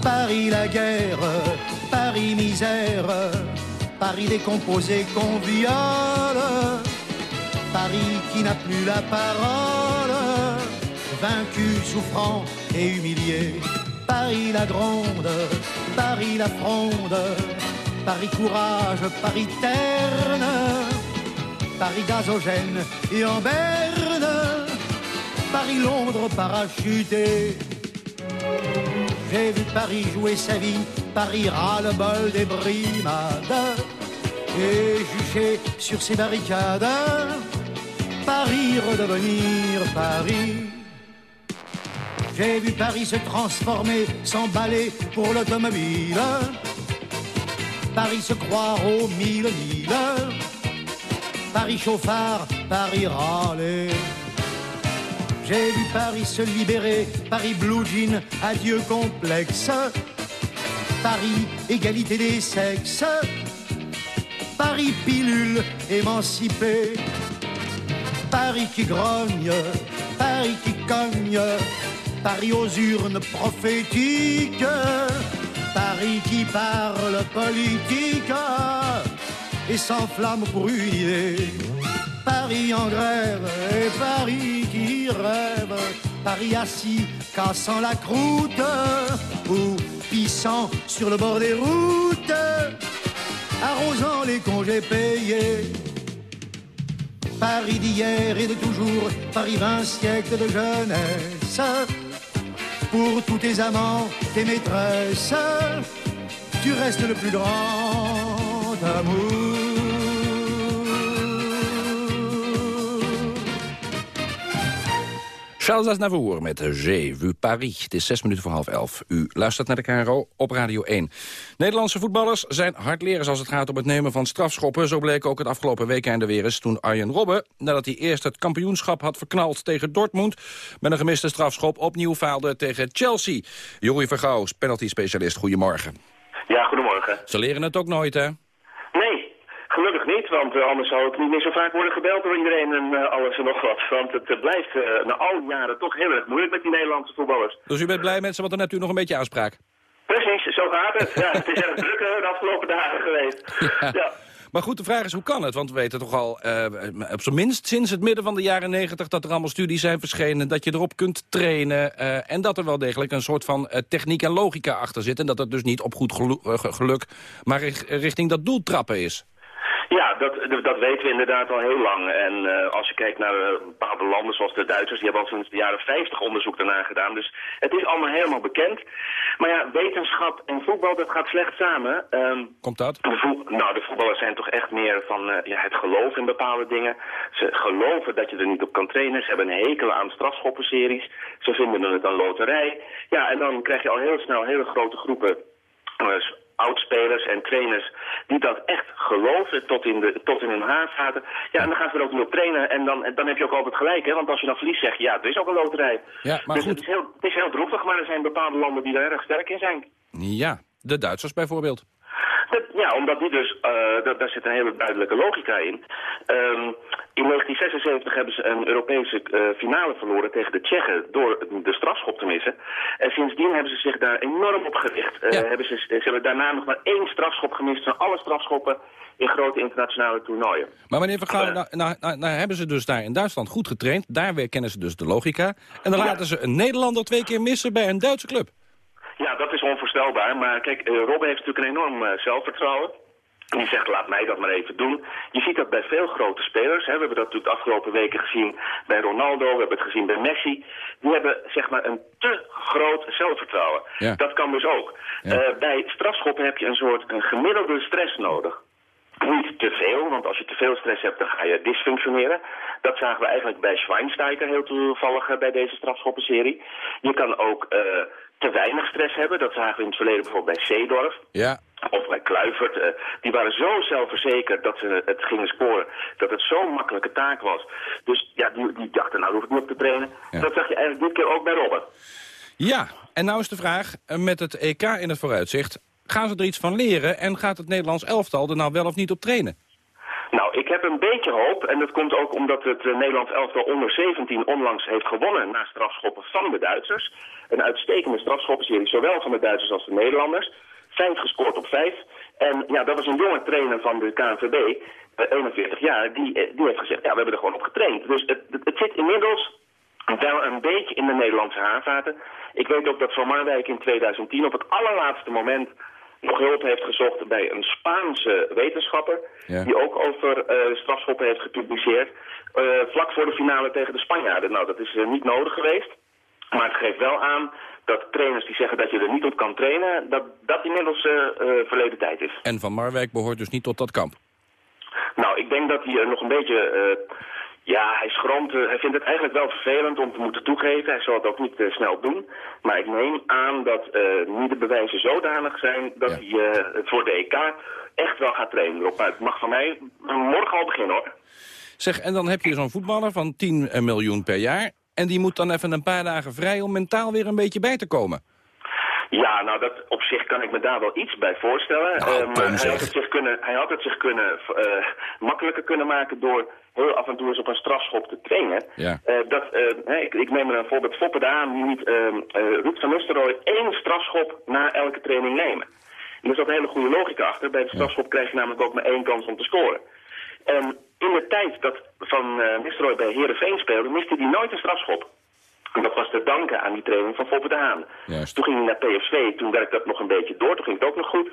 Paris la guerre, Paris misère, Paris décomposé qu'on viole, Paris qui n'a plus la parole, vaincu, souffrant et humilié. Paris la gronde, Paris la fronde, Paris courage, Paris terne, Paris gazogène et en berne, Paris Londres parachuté. J'ai vu Paris jouer sa vie, Paris ras-le-bol des brimades, et juché sur ses barricades, Paris redevenir Paris. J'ai vu Paris se transformer, s'emballer pour l'automobile. Paris se croire aux mille mille. Paris chauffard, Paris râler. J'ai vu Paris se libérer, Paris blue jean, adieu complexe. Paris égalité des sexes. Paris pilule émancipée. Paris qui grogne, Paris qui cogne. Paris aux urnes prophétiques, Paris qui parle politique et s'enflamme pour une idée. Paris en grève et Paris qui rêve, Paris assis cassant la croûte ou pissant sur le bord des routes, arrosant les congés payés. Paris d'hier et de toujours, Paris vingt siècles de jeunesse pour tous tes amants, tes maîtresses, tu restes le plus grand amour. Charles Aznavour met J'ai vu Paris. Het is zes minuten voor half elf. U luistert naar de KRO op Radio 1. Nederlandse voetballers zijn hardlerers als het gaat om het nemen van strafschoppen. Zo bleek ook het afgelopen weekend weer eens toen Arjen Robben... nadat hij eerst het kampioenschap had verknald tegen Dortmund... met een gemiste strafschop opnieuw faalde tegen Chelsea. Jorie Vergouw, penalty-specialist, goedemorgen. Ja, goedemorgen. Ze leren het ook nooit, hè? Want uh, anders zou het niet meer zo vaak worden gebeld door iedereen en uh, alles en nog wat. Want het uh, blijft na al die jaren toch heel erg moeilijk met die Nederlandse voetballers. Dus u bent blij met ze, want dan hebt u nog een beetje aanspraak. Precies, zo gaat het. Ja, het is erg druk de afgelopen dagen geweest. Ja. ja. Maar goed, de vraag is hoe kan het? Want we weten toch al, eh, op zijn minst sinds het midden van de jaren negentig... dat er allemaal studies zijn verschenen, dat je erop kunt trainen... eh, en dat er wel degelijk een soort van eh, techniek en logica achter zit... en dat het dus niet op goed gelu- eh, ge- geluk, maar ri- richting dat doel trappen is. Ja, dat, dat weten we inderdaad al heel lang. En eh, als je kijkt naar eh, bepaalde landen zoals de Duitsers, die hebben al sinds de jaren 50 onderzoek daarna gedaan. Dus het is allemaal helemaal bekend. Maar ja, wetenschap en voetbal, dat gaat slecht samen. Ehm, Komt dat? de nou, de voetballers zijn toch echt meer van eh, ja, het geloof in bepaalde dingen. Ze geloven dat je er niet op kan trainen. Ze hebben een hekel aan strafschoppenseries. Ze vinden het een loterij. Ja, en dan krijg je al heel snel hele grote groepen oudspelers en trainers die dat echt geloven tot in, de, tot in hun haarvaten. Ja, en dan gaan ze er ook niet op trainen. En dan, dan heb je ook altijd gelijk, hè? Want als je dan verliest, zeg je, ja, er is ook een loterij. Ja, maar dus goed. Het, is heel, het is heel droevig, maar er zijn bepaalde landen die daar erg sterk in zijn. Ja, de Duitsers bijvoorbeeld. Dat- Ja, omdat die dus, eh, dat, daar zit een hele duidelijke logica in. Ehm, in 1976 hebben ze een Europese eh, finale verloren tegen de Tsjechen door de strafschop te missen. En sindsdien hebben ze zich daar enorm op gericht. Eh, hebben ze, ze hebben daarna nog maar één strafschop gemist van alle strafschoppen in grote internationale toernooien. Maar meneer nou, nou, nou, nou hebben ze dus daar in Duitsland goed getraind. Daar weer kennen ze dus de logica. En dan laten ze een Nederlander twee keer missen bij een Duitse club. Ja, dat is onvoorstelbaar. Maar kijk, eh, Robben heeft natuurlijk een enorm eh, zelfvertrouwen. Die zegt, laat mij dat maar even doen. Je ziet dat bij veel grote spelers. Hè. We hebben dat natuurlijk de afgelopen weken gezien bij Ronaldo. We hebben het gezien bij Messi. Die hebben zeg maar een te groot zelfvertrouwen. Ja. Dat kan dus ook. Eh, bij strafschoppen heb je een soort een gemiddelde stress nodig. Niet te veel, want als je te veel stress hebt, dan ga je dysfunctioneren. Dat zagen we eigenlijk bij Schweinsteiger heel toevallig bij deze strafschoppenserie. Je kan ook te weinig stress hebben. Dat zagen we in het verleden bijvoorbeeld bij Seedorf. Ja. Of bij Kluivert. eh, die waren zo zelfverzekerd dat ze het gingen scoren. Dat het zo'n makkelijke taak was. Dus ja, die, die dachten, nou hoef ik niet op te trainen. Dat zag je eigenlijk dit keer ook bij Robben. Ja, en nou is de vraag, eh, met het EK in het vooruitzicht... gaan ze er iets van leren en gaat het Nederlands elftal er nou wel of niet op trainen? Nou, ik heb een beetje hoop. En dat komt ook omdat het eh, Nederlands elftal onder 17 onlangs heeft gewonnen na strafschoppen van de Duitsers. Een uitstekende strafschoppenserie, zowel van de Duitsers als de Nederlanders. Vijf gescoord op vijf. En ja, dat was een jonge trainer van de KNVB, eh, 41 jaar, die, eh, die heeft gezegd, ja, we hebben er gewoon op getraind. Dus het, het, zit inmiddels wel een beetje in de Nederlandse haarvaten. Ik weet ook dat Van Marwijk in 2010 op het allerlaatste moment nog hulp heeft gezocht bij een Spaanse wetenschapper... Ja. die ook over eh, strafschoppen heeft gepubliceerd... vlak voor de finale tegen de Spanjaarden. Nou, dat is niet nodig geweest. Maar het geeft wel aan dat trainers die zeggen dat je er niet op kan trainen... dat dat inmiddels eh, eh, verleden tijd is. En Van Marwijk behoort dus niet tot dat kamp. Nou, ik denk dat hij er nog een beetje... eh, ja, hij schroomt. eh, hij vindt het eigenlijk wel vervelend om te moeten toegeven. Hij zal het ook niet eh, snel doen. Maar ik neem aan dat eh, nu de bewijzen zodanig zijn... dat hij eh, voor de EK echt wel gaat trainen. Maar het mag van mij morgen al beginnen, hoor. Zeg, en dan heb je zo'n voetballer van 10 miljoen per jaar... en die moet dan even een paar dagen vrij om mentaal weer een beetje bij te komen. Ja, nou dat op zich kan ik me daar wel iets bij voorstellen. Nou, maar hij had, het zich kunnen, hij had het zich kunnen eh, makkelijker kunnen maken door heel af en toe eens op een strafschop te trainen. Ja. Eh, dat, eh, ik, ik neem er een voorbeeld Foppe de Haan, die niet eh, eh, Ruud van Nistelrooy één strafschop na elke training nemen. En er zat een hele goede logica achter. Bij de strafschop krijg je namelijk ook maar één kans om te scoren. En in de tijd dat Van uh, Nistelrooy bij Heerenveen speelde, miste hij nooit een strafschop. En dat was te danken aan die training van Foppe de Haan. Toen ging hij naar PSV, toen werkte dat nog een beetje door, toen ging het ook nog goed.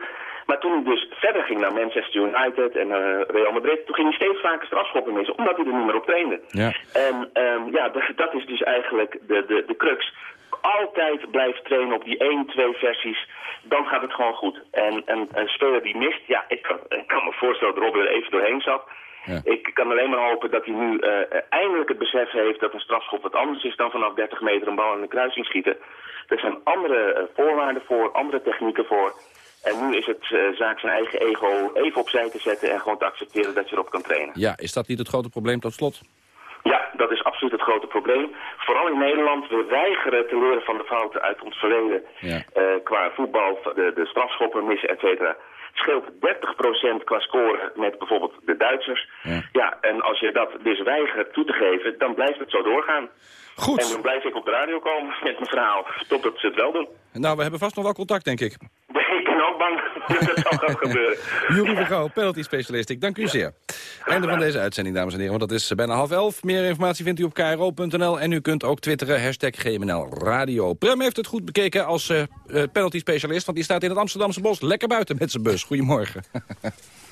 Maar toen hij dus verder ging naar Manchester United en uh, Real Madrid, toen ging hij steeds vaker strafschoppen missen, omdat hij er niet meer op trainde. Ja. En um, ja, <laughs> dat, is dus eigenlijk de, de, de crux. Altijd blijven trainen op die 1, 2 versies, dan gaat het gewoon goed. En, en een speler die mist, ja, ik kan, ik kan me voorstellen dat Robin er even doorheen zat. Ja. Ik kan alleen maar hopen dat hij nu uh, eindelijk het besef heeft dat een strafschop wat anders is dan vanaf 30 meter een bal in de kruising schieten. Er zijn andere uh, voorwaarden voor, andere technieken voor. En nu is het uh, zaak zijn eigen ego even opzij te zetten en gewoon te accepteren dat je erop kan trainen. Ja, is dat niet het grote probleem tot slot? Ja, dat is absoluut het grote probleem. Vooral in Nederland, we weigeren te leren van de fouten uit ons verleden. Ja. qua voetbal, de, de strafschoppen missen, et cetera scheelt 30% qua score met bijvoorbeeld de Duitsers. Ja. ja, en als je dat dus weigert toe te geven, dan blijft het zo doorgaan. Goed. En dan blijf ik op de radio komen met mijn verhaal, totdat ze het wel doen. Nou, we hebben vast nog wel contact, denk ik. Ben ook bang <laughs> dat gaan gebeuren. <laughs> Jury Vergouw, penalty-specialist. Ik dank u zeer. Einde van deze uitzending, dames en heren. Want dat is bijna half elf. Meer informatie vindt u op kro.nl. En u kunt ook twitteren, hashtag GMNL Radio. Prem heeft het goed bekeken als uh, penalty-specialist. Want die staat in het Amsterdamse bos lekker buiten met zijn bus. Goedemorgen. <laughs>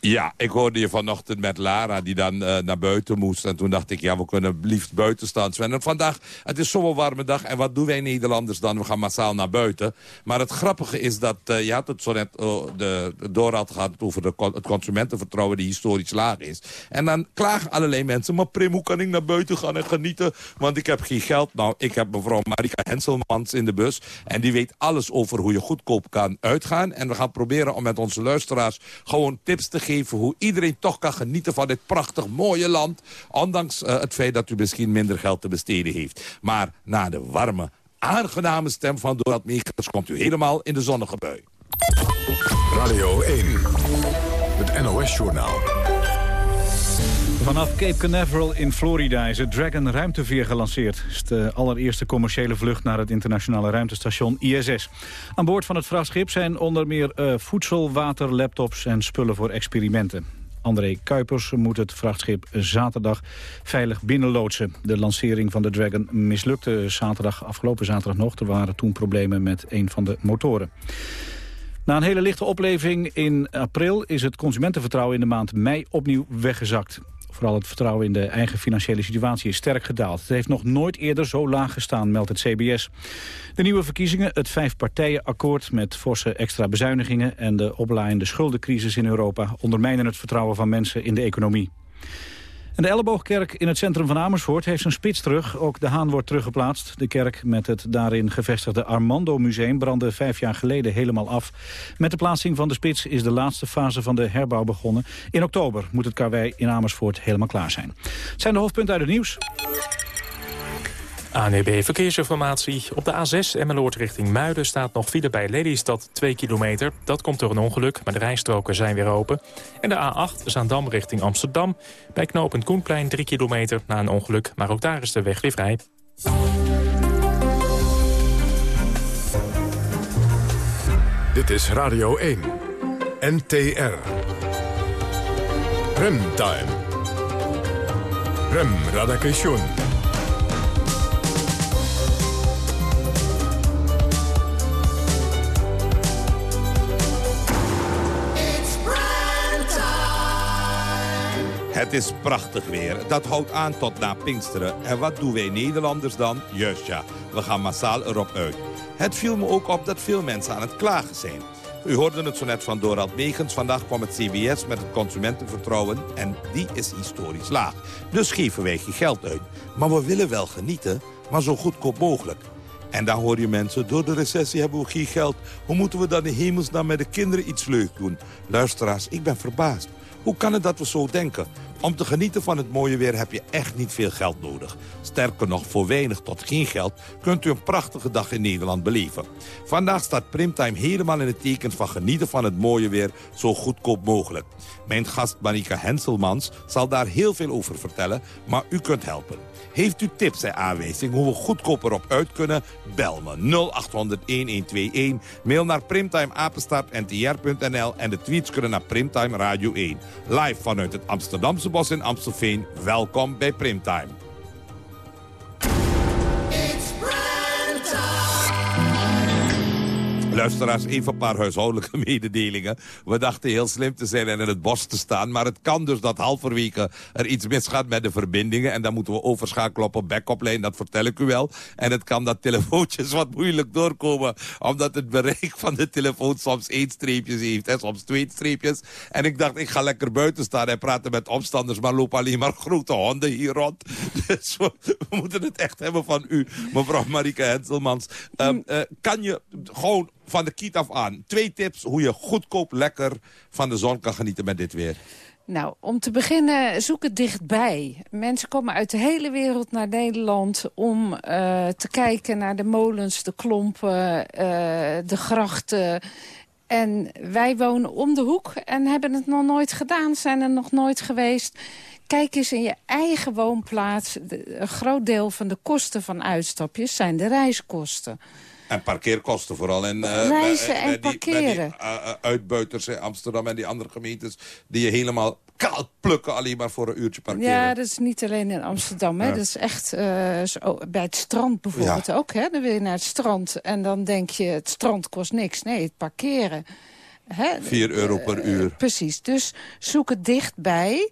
Ja, ik hoorde je vanochtend met Lara die dan uh, naar buiten moest. En toen dacht ik, ja, we kunnen liefst buiten staan. En vandaag, het is zo'n warme dag. En wat doen wij Nederlanders dan? We gaan massaal naar buiten. Maar het grappige is dat, uh, je had het zo net, uh, de, de had gehad over de, het consumentenvertrouwen die historisch laag is. En dan klagen allerlei mensen, maar Prim, hoe kan ik naar buiten gaan en genieten? Want ik heb geen geld. Nou, ik heb mevrouw Marika Henselmans in de bus. En die weet alles over hoe je goedkoop kan uitgaan. En we gaan proberen om met onze luisteraars gewoon tips te geven hoe iedereen toch kan genieten van dit prachtig mooie land. Ondanks uh, het feit dat u misschien minder geld te besteden heeft. Maar na de warme, aangename stem van Dorad Meegers komt u helemaal in de zonnige bui. Radio 1, het NOS-journaal. Vanaf Cape Canaveral in Florida is het Dragon ruimteveer gelanceerd. Het is de allereerste commerciële vlucht naar het internationale ruimtestation ISS. Aan boord van het vrachtschip zijn onder meer uh, voedsel, water, laptops en spullen voor experimenten. André Kuipers moet het vrachtschip zaterdag veilig binnenloodsen. De lancering van de Dragon mislukte zaterdag, afgelopen zaterdag nog. Er waren toen problemen met een van de motoren. Na een hele lichte opleving in april is het consumentenvertrouwen in de maand mei opnieuw weggezakt. Vooral het vertrouwen in de eigen financiële situatie is sterk gedaald. Het heeft nog nooit eerder zo laag gestaan, meldt het CBS. De nieuwe verkiezingen, het vijfpartijenakkoord met forse extra bezuinigingen... en de oplaaiende schuldencrisis in Europa ondermijnen het vertrouwen van mensen in de economie de Elleboogkerk in het centrum van Amersfoort heeft zijn spits terug. Ook de haan wordt teruggeplaatst. De kerk met het daarin gevestigde Armando Museum brandde vijf jaar geleden helemaal af. Met de plaatsing van de spits is de laatste fase van de herbouw begonnen. In oktober moet het karwei in Amersfoort helemaal klaar zijn. Het zijn de hoofdpunten uit het nieuws. ANEB Verkeersinformatie. Op de A6 Emmeloord richting Muiden staat nog file bij Lelystad 2 kilometer. Dat komt door een ongeluk, maar de rijstroken zijn weer open. En de A8 Zaandam richting Amsterdam. Bij knooppunt Koenplein 3 kilometer na een ongeluk. Maar ook daar is de weg weer vrij. Dit is Radio 1. NTR. Remtime. Rem Radakation. Het is prachtig weer. Dat houdt aan tot na Pinksteren. En wat doen wij Nederlanders dan? Juist ja, we gaan massaal erop uit. Het viel me ook op dat veel mensen aan het klagen zijn. U hoorde het zo net van Dorald Megens. Vandaag kwam het CBS met het consumentenvertrouwen. En die is historisch laag. Dus geven wij geen geld uit. Maar we willen wel genieten, maar zo goedkoop mogelijk. En dan hoor je mensen, door de recessie hebben we geen geld. Hoe moeten we dan in hemelsnaam met de kinderen iets leuks doen? Luisteraars, ik ben verbaasd. Hoe kan het dat we zo denken? Om te genieten van het mooie weer heb je echt niet veel geld nodig. Sterker nog, voor weinig tot geen geld kunt u een prachtige dag in Nederland beleven. Vandaag staat Primtime helemaal in het teken van genieten van het mooie weer zo goedkoop mogelijk. Mijn gast Marika Henselmans zal daar heel veel over vertellen, maar u kunt helpen. Heeft u tips en aanwijzingen hoe we goedkoper op uit kunnen? Bel me 0800-1121. Mail naar primtimeapenstaartntr.nl en de tweets kunnen naar Primtime Radio 1. Live vanuit het Amsterdamse Bos in Amstelveen. Welkom bij Primtime. Luisteraars, even een paar huishoudelijke <laughs> mededelingen. We dachten heel slim te zijn en in het bos te staan. Maar het kan dus dat halverwege er iets misgaat met de verbindingen. En dan moeten we overschakelen op een backup dat vertel ik u wel. En het kan dat telefoontjes <laughs> wat moeilijk doorkomen. Omdat het bereik van de telefoon soms één streepjes heeft en soms twee streepjes. En ik dacht, ik ga lekker buiten staan en praten met omstanders. Maar lopen alleen maar <laughs> grote honden hier rond. Dus we, moeten het echt hebben van u, mevrouw Marike Henselmans. Um, uh, kan je gewoon van de kiet af aan. Twee tips hoe je goedkoop lekker van de zon kan genieten met dit weer. Nou, om te beginnen, zoek het dichtbij. Mensen komen uit de hele wereld naar Nederland om uh, te kijken naar de molens, de klompen, uh, de grachten. En wij wonen om de hoek en hebben het nog nooit gedaan, zijn er nog nooit geweest. Kijk eens in je eigen woonplaats. een groot deel van de kosten van uitstapjes zijn de reiskosten. En parkeerkosten vooral. En, eh, Reizen en bij die- parkeren. eh, uitbuiters in Amsterdam en die andere gemeentes... die je helemaal kaal plukken alleen maar voor een uurtje parkeren. Ja, dat is niet alleen in Amsterdam. Hè. Ja. Dat is echt eh, zo, bij het strand bijvoorbeeld ook. Hè. Dan wil je naar het strand en dan denk je... het strand kost niks. Nee, het parkeren. Hè. 4 euro per uur. Precies, dus zoek het dichtbij.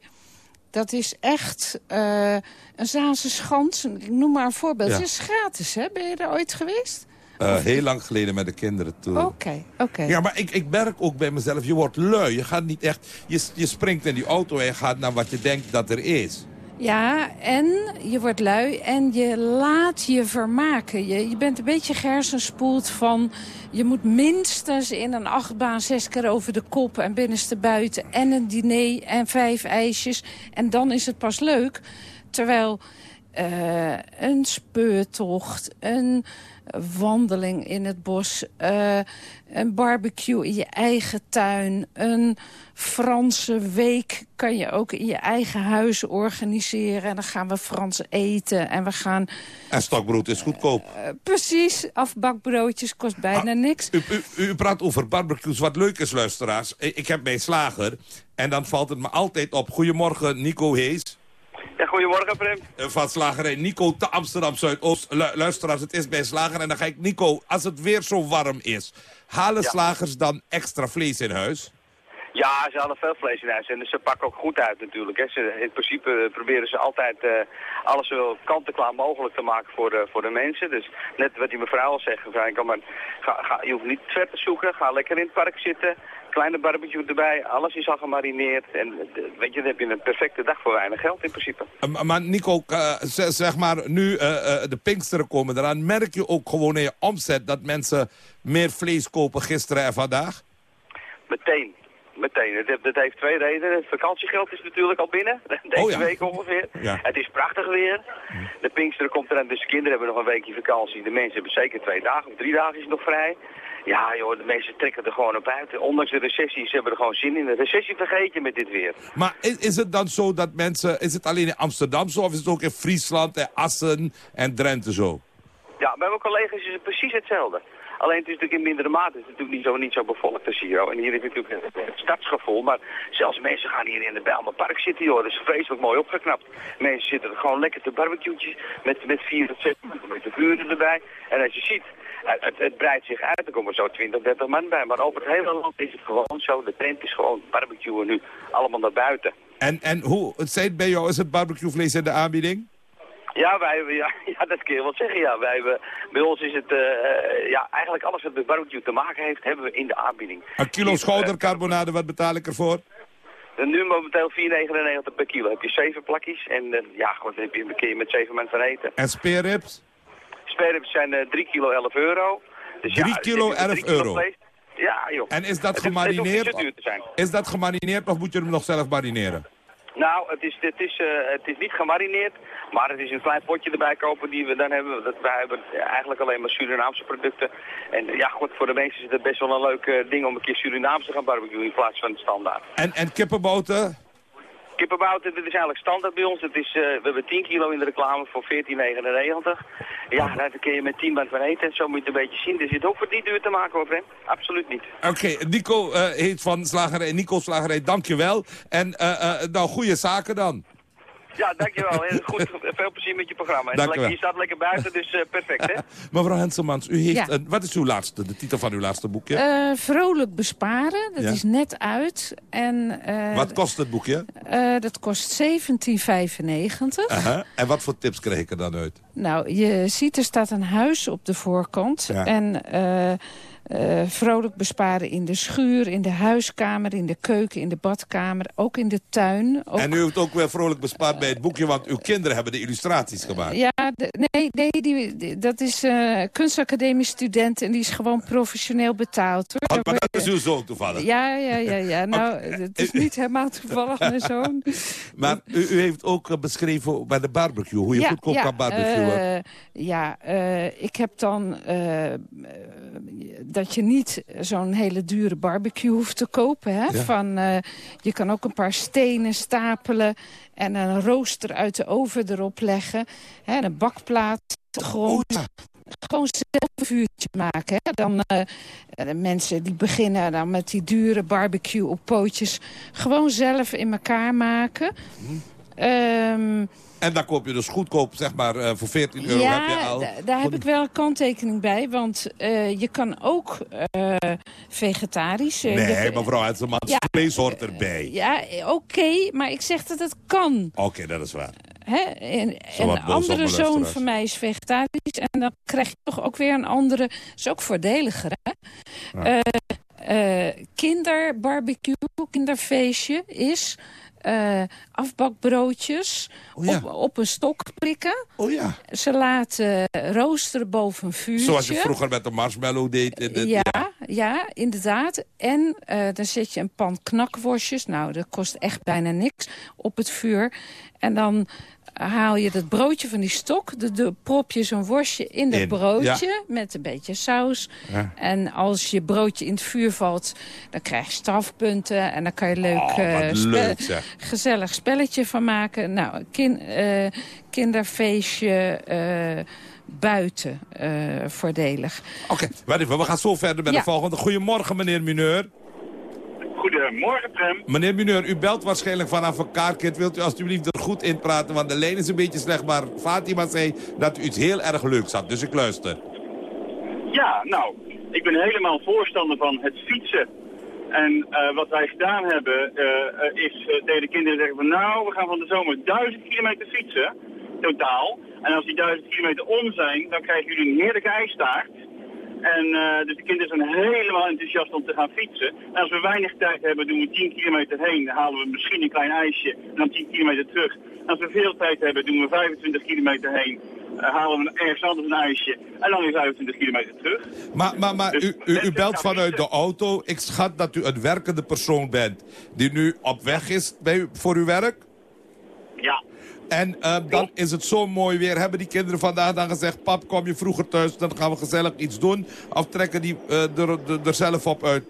Dat is echt een Zaanse schans. Ik noem maar een voorbeeld. Ja. Het is gratis, hè? Ben je er ooit geweest? Eh, heel lang geleden met de kinderen toen. Oké, oké. Ja, maar ik, ik merk ook bij mezelf, je wordt lui. Je gaat niet echt, je, je springt in die auto en je gaat naar wat je denkt dat er is. Ja, en je wordt lui en je laat je vermaken. Je, je bent een beetje gehersenspoeld van... je moet minstens in een achtbaan zes keer over de kop en binnenste buiten... en een diner en vijf ijsjes. En dan is het pas leuk. Terwijl eh, een speurtocht, een wandeling in het bos... eh, een barbecue in je eigen tuin, een Franse week kan je ook in je eigen huis organiseren. En dan gaan we Frans eten en we gaan... En stokbrood is goedkoop. eh, precies, afbakbroodjes kost bijna niks. U, u, u praat over barbecues. Wat leuk is, luisteraars. Ik ik heb mijn slager. En dan valt het me altijd op. Goedemorgen, Nico Hees. Ja, goedemorgen, Prim. Eh, Van slagerij Nico te Amsterdam Zuidoost. Lu luisteraars, het is bij slager. En dan ga ik, Nico, als het weer zo warm is... halen Ja. slagers dan extra vlees in huis? Ja, ze hadden veel vlees in huis en dus ze pakken ook goed uit natuurlijk. Hè. Ze, in principe eh, proberen ze altijd eh, alles zo kant-en-klaar mogelijk te maken voor de, voor de mensen. Dus net wat die mevrouw al zegt, mevrouw, maar, ga, ga, je hoeft niet ver te zoeken, ga lekker in het park zitten. Kleine barbecue erbij, alles is al gemarineerd. En eh, weet je, dan heb je een perfecte dag voor weinig geld in principe. Eh, maar Nico, eh, zeg maar, nu eh, eh, de Pinksteren komen eraan... merk je ook gewoon in je omzet dat mensen meer vlees kopen gisteren en vandaag? Meteen. Meteen. Dat, dat heeft twee redenen. Het vakantiegeld is natuurlijk al binnen. <laughs> Deze Oh ja. week ongeveer. Ja. Het is prachtig weer. De Pinksteren komt eraan. Dus de kinderen hebben nog een weekje vakantie. De mensen hebben zeker twee dagen of drie dagen is nog vrij. Ja joh, de mensen trekken er gewoon op uit. Ondanks de recessie, ze hebben er gewoon zin in. De recessie vergeet je met dit weer. Maar is, is het dan zo dat mensen... is het alleen in Amsterdam zo of is het ook in Friesland en Assen en Drenthe zo? Ja, bij mijn collega's is het precies hetzelfde. Alleen het is natuurlijk in mindere mate. Het is natuurlijk niet zo, niet zo bevolkt als hier. En hier heb je natuurlijk het, stadsgevoel. Maar zelfs mensen gaan hier in de Bijlmerpark zitten, joh. Dat is vreselijk mooi opgeknapt. Mensen zitten er gewoon lekker te barbecue'tjes met, met vier tot zes met de vuren erbij. En als je ziet, het, het, breidt zich uit. Er komen zo 20, 30 man bij. Maar over het hele land is het gewoon zo. De tent is gewoon barbecuen nu. Allemaal naar buiten. En, en hoe, het bij jou, is het barbecuevlees in de aanbieding? Ja, wij <laughs> ja, ja, dat kun je wel zeggen. Ja. Wij hebben, bij ons is het, eh, eh, ja, eigenlijk alles wat met barbecue te maken heeft, hebben we in de aanbieding. Een kilo schoudercarbonade, wat betaal ik ervoor? Nu momenteel 4,99 per kilo. Heb je zeven plakjes en eh, ja, dan heb je, kun je met zeven man van eten. En speerrips? Sperrips zijn eh 3 kilo 11 euro. Dus ja, 3 kilo het is 11 drie kilo euro? vlees. Ja, joh. En is dat Het het gemarineerd? Is dat gemarineerd of moet je hem nog zelf marineren? Nou, het is, het, is, eh, het is niet gemarineerd, maar het is een klein potje erbij kopen die we dan hebben. Dat, wij hebben eigenlijk alleen maar Surinaamse producten. En ja, goed, voor de mensen is het best wel een leuk eh, ding om een keer Surinaamse te gaan barbecuen in plaats van standaard. En, en kippenbouten? Kippenbouten, dit is eigenlijk standaard bij ons. Het is, eh, we hebben 10 kilo in de reclame voor 14,99. Ja, daar kun je met 10 man van eten. Zo moet je het een beetje zien. Er zit ook voor die duur te maken hoor, Fred. Absoluut niet. Oké, Nico eh, heet van Slagerij, Nico Slagerij, dankjewel. En eh, nou, goede zaken dan. Ja, dankjewel. Goed, veel plezier met je programma. En lekker- je staat lekker buiten, dus eh, perfect hè. <laughs> Mevrouw Henselmans, u heeft Ja. een, wat is uw laatste, de titel van uw laatste boekje? Eh, vrolijk besparen, dat Ja. is net uit. En, eh, wat kost het boekje? eh, dat kost 17,95. Aha. En wat voor tips krijg ik er dan uit? Nou, je ziet er staat een huis op de voorkant. Ja. En eh, vrolijk besparen in de schuur, in de huiskamer, in de keuken, in de badkamer. Ook in de tuin. Ook... En u heeft ook weer vrolijk bespaard bij het boekje, want uw kinderen hebben de illustraties gemaakt. Ja, de- nee, nee die, die- dat is kunstacademie student en die is gewoon professioneel betaald. Hoor. Oh, maar dat is uw zoon toevallig. Ja, ja, ja, ja. <laughs> Nou, het is niet helemaal toevallig mijn zoon. <laughs> Maar u, u heeft ook eh, beschreven bij de barbecue, hoe je ja, goedkoop ja, kan barbecuen. ja, ik heb dan dat je niet zo'n hele dure barbecue hoeft te kopen. Hè? Ja. Van, eh, je kan ook een paar stenen stapelen en een rooster uit de oven erop leggen. Hè? en Een bakplaat, grond. gewoon zelf een vuurtje maken. Hè. Dan eh, de mensen die beginnen dan met die dure barbecue op pootjes. Gewoon zelf in elkaar maken. Ehm, En dan koop je dus goedkoop, zeg maar, eh, voor 14 euro ja, heb je al... da- daar heb ik wel een kanttekening bij. Want eh, je kan ook eh, vegetarisch... Nee, mevrouw Hetzelman, Ja. vlees hoort erbij. Ja, oké, maar ik zeg dat het kan. Oké, dat is waar. Hè? En, een andere zoon van mij is vegetarisch. En dan krijg je toch ook weer een andere... is ook voordeliger, hè? Ja. Kinderbarbecue, kinderfeestje is... eh, afbakbroodjes op, op een stok prikken. Oh ja. Ze laten roosteren boven een vuurtje. Zoals je vroeger met de marshmallow deed. In de, Ja, ja, inderdaad. En eh, dan zet je een pan knakworstjes. Nou, dat kost echt bijna niks op het vuur. En dan haal je dat broodje van die stok. De, de prop je zo'n worstje in dat In, broodje met een beetje saus. Ja. En als je broodje in het vuur valt, dan krijg je strafpunten. En dan kan je leuk, Oh, eh, spe- leuk, gezellig spelletje van maken. Nou, kin, eh, kinderfeestje eh, buiten voordelig. Oké, even, we gaan zo verder met Ja. de volgende. Goedemorgen, meneer Mineur. Goedemorgen, Prem. Meneer Mineur, u belt waarschijnlijk vanaf een kaartkit. Wilt u alstublieft er goed in praten, want de lijn is een beetje slecht. Maar Fatima zei dat u iets heel erg leuks had, dus ik luister. Ja, nou, ik ben helemaal voorstander van het fietsen. En eh, wat wij gedaan hebben, eh, eh, is tegen de kinderen zeggen van nou, we gaan van de zomer duizend kilometer fietsen, totaal. En als die duizend kilometer om zijn, dan krijgen jullie een heerlijke ijstaart. En eh, dus de kinderen zijn helemaal enthousiast om te gaan fietsen. En als we weinig tijd hebben, doen we 10 kilometer heen. Dan halen we misschien een klein ijsje en dan 10 kilometer terug. En als we veel tijd hebben, doen we 25 kilometer heen. eh, halen we ergens anders een ijsje en dan weer 25 kilometer terug. Maar, maar, maar u, u, u belt vanuit de auto. Ik schat dat u een werkende persoon bent die nu op weg is bij, u- voor uw werk. Ja. En eh, dan is het zo mooi weer. Hebben die kinderen vandaag dan gezegd... pap, kom je vroeger thuis, dan gaan we gezellig iets doen? Of trekken die eh, er, er, zelf op uit?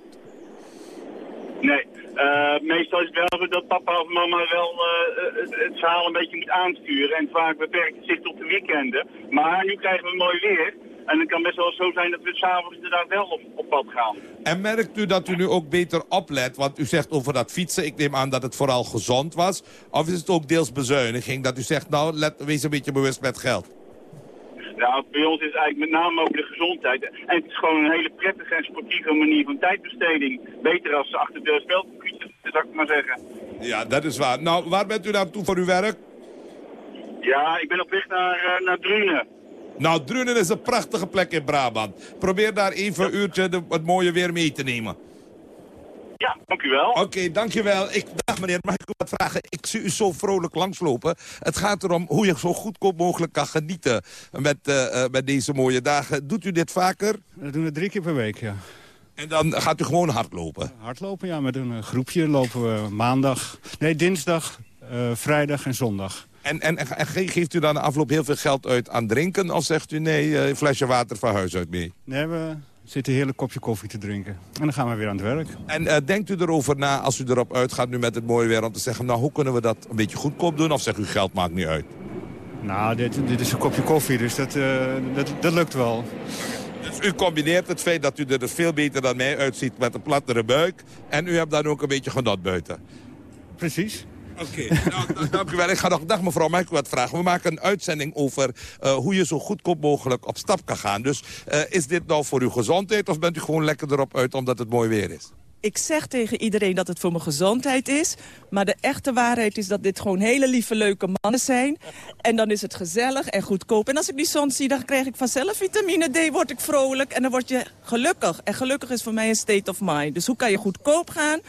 Nee, eh, meestal is het wel zo dat papa of mama wel het, het verhaal een beetje moet aansturen. En vaak beperkt het zich tot de weekenden. Maar nu krijgen we mooi weer. En het kan best wel zo zijn dat we s'avonds inderdaad wel op, op pad gaan. En merkt u dat u nu ook beter oplet? Want u zegt over dat fietsen, ik neem aan dat het vooral gezond was. Of is het ook deels bezuiniging? Dat u zegt, nou, let, wees een beetje bewust met geld. Nou, bij ons is het eigenlijk met name over de gezondheid. En het is gewoon een hele prettige en sportieve manier van tijdbesteding. Beter als achter de spelcomputer, zou ik maar zeggen. Ja, dat is waar. Nou, waar bent u naartoe voor uw werk? Ja, ik ben op weg naar, eh, naar Drunen. Nou, Drunen is een prachtige plek in Brabant. Probeer daar even een uurtje de, het mooie weer mee te nemen. Ja, dank u wel. Oké, dankjewel. Ik, dag meneer, mag ik u wat vragen? Ik zie u zo vrolijk langslopen. Het gaat erom hoe je zo goedkoop mogelijk kan genieten met, eh, eh, met deze mooie dagen. Doet u dit vaker? We doen het drie keer per week, ja. En dan gaat u gewoon hardlopen? Hardlopen, ja. Met een eh, groepje lopen we maandag, nee, dinsdag, eh, vrijdag en zondag. En, en, en ge- geeft u dan na afloop heel veel geld uit aan drinken? Of zegt u nee, eh, een flesje water van huis uit mee? Nee, we zitten een heerlijk kopje koffie te drinken. En dan gaan we weer aan het werk. En eh, denkt u erover na, als u erop uitgaat nu met het mooie weer... om te zeggen, nou, hoe kunnen we dat een beetje goedkoop doen? Of zegt u, geld maakt niet uit? Nou, dit, dit is een kopje koffie, dus dat, eh, dat, dat lukt wel. Dus u combineert het feit dat u er veel beter dan mij uitziet met een plattere buik... en u hebt dan ook een beetje genot buiten. Precies. Oké, nou, dank u wel. Ik ga nog, dag mevrouw, mag ik wat vragen? We maken een uitzending over eh, hoe je zo goedkoop mogelijk op stap kan gaan. Dus eh, is dit nou voor uw gezondheid of bent u gewoon lekker erop uit omdat het mooi weer is? Ik zeg tegen iedereen dat het voor mijn gezondheid is. Maar de echte waarheid is dat dit gewoon hele lieve, leuke mannen zijn. En dan is het gezellig en goedkoop. En als ik die zon zie, dan krijg ik vanzelf vitamine D, word ik vrolijk. En dan word je gelukkig. En gelukkig is voor mij een state of mind. Dus hoe kan je goedkoop gaan?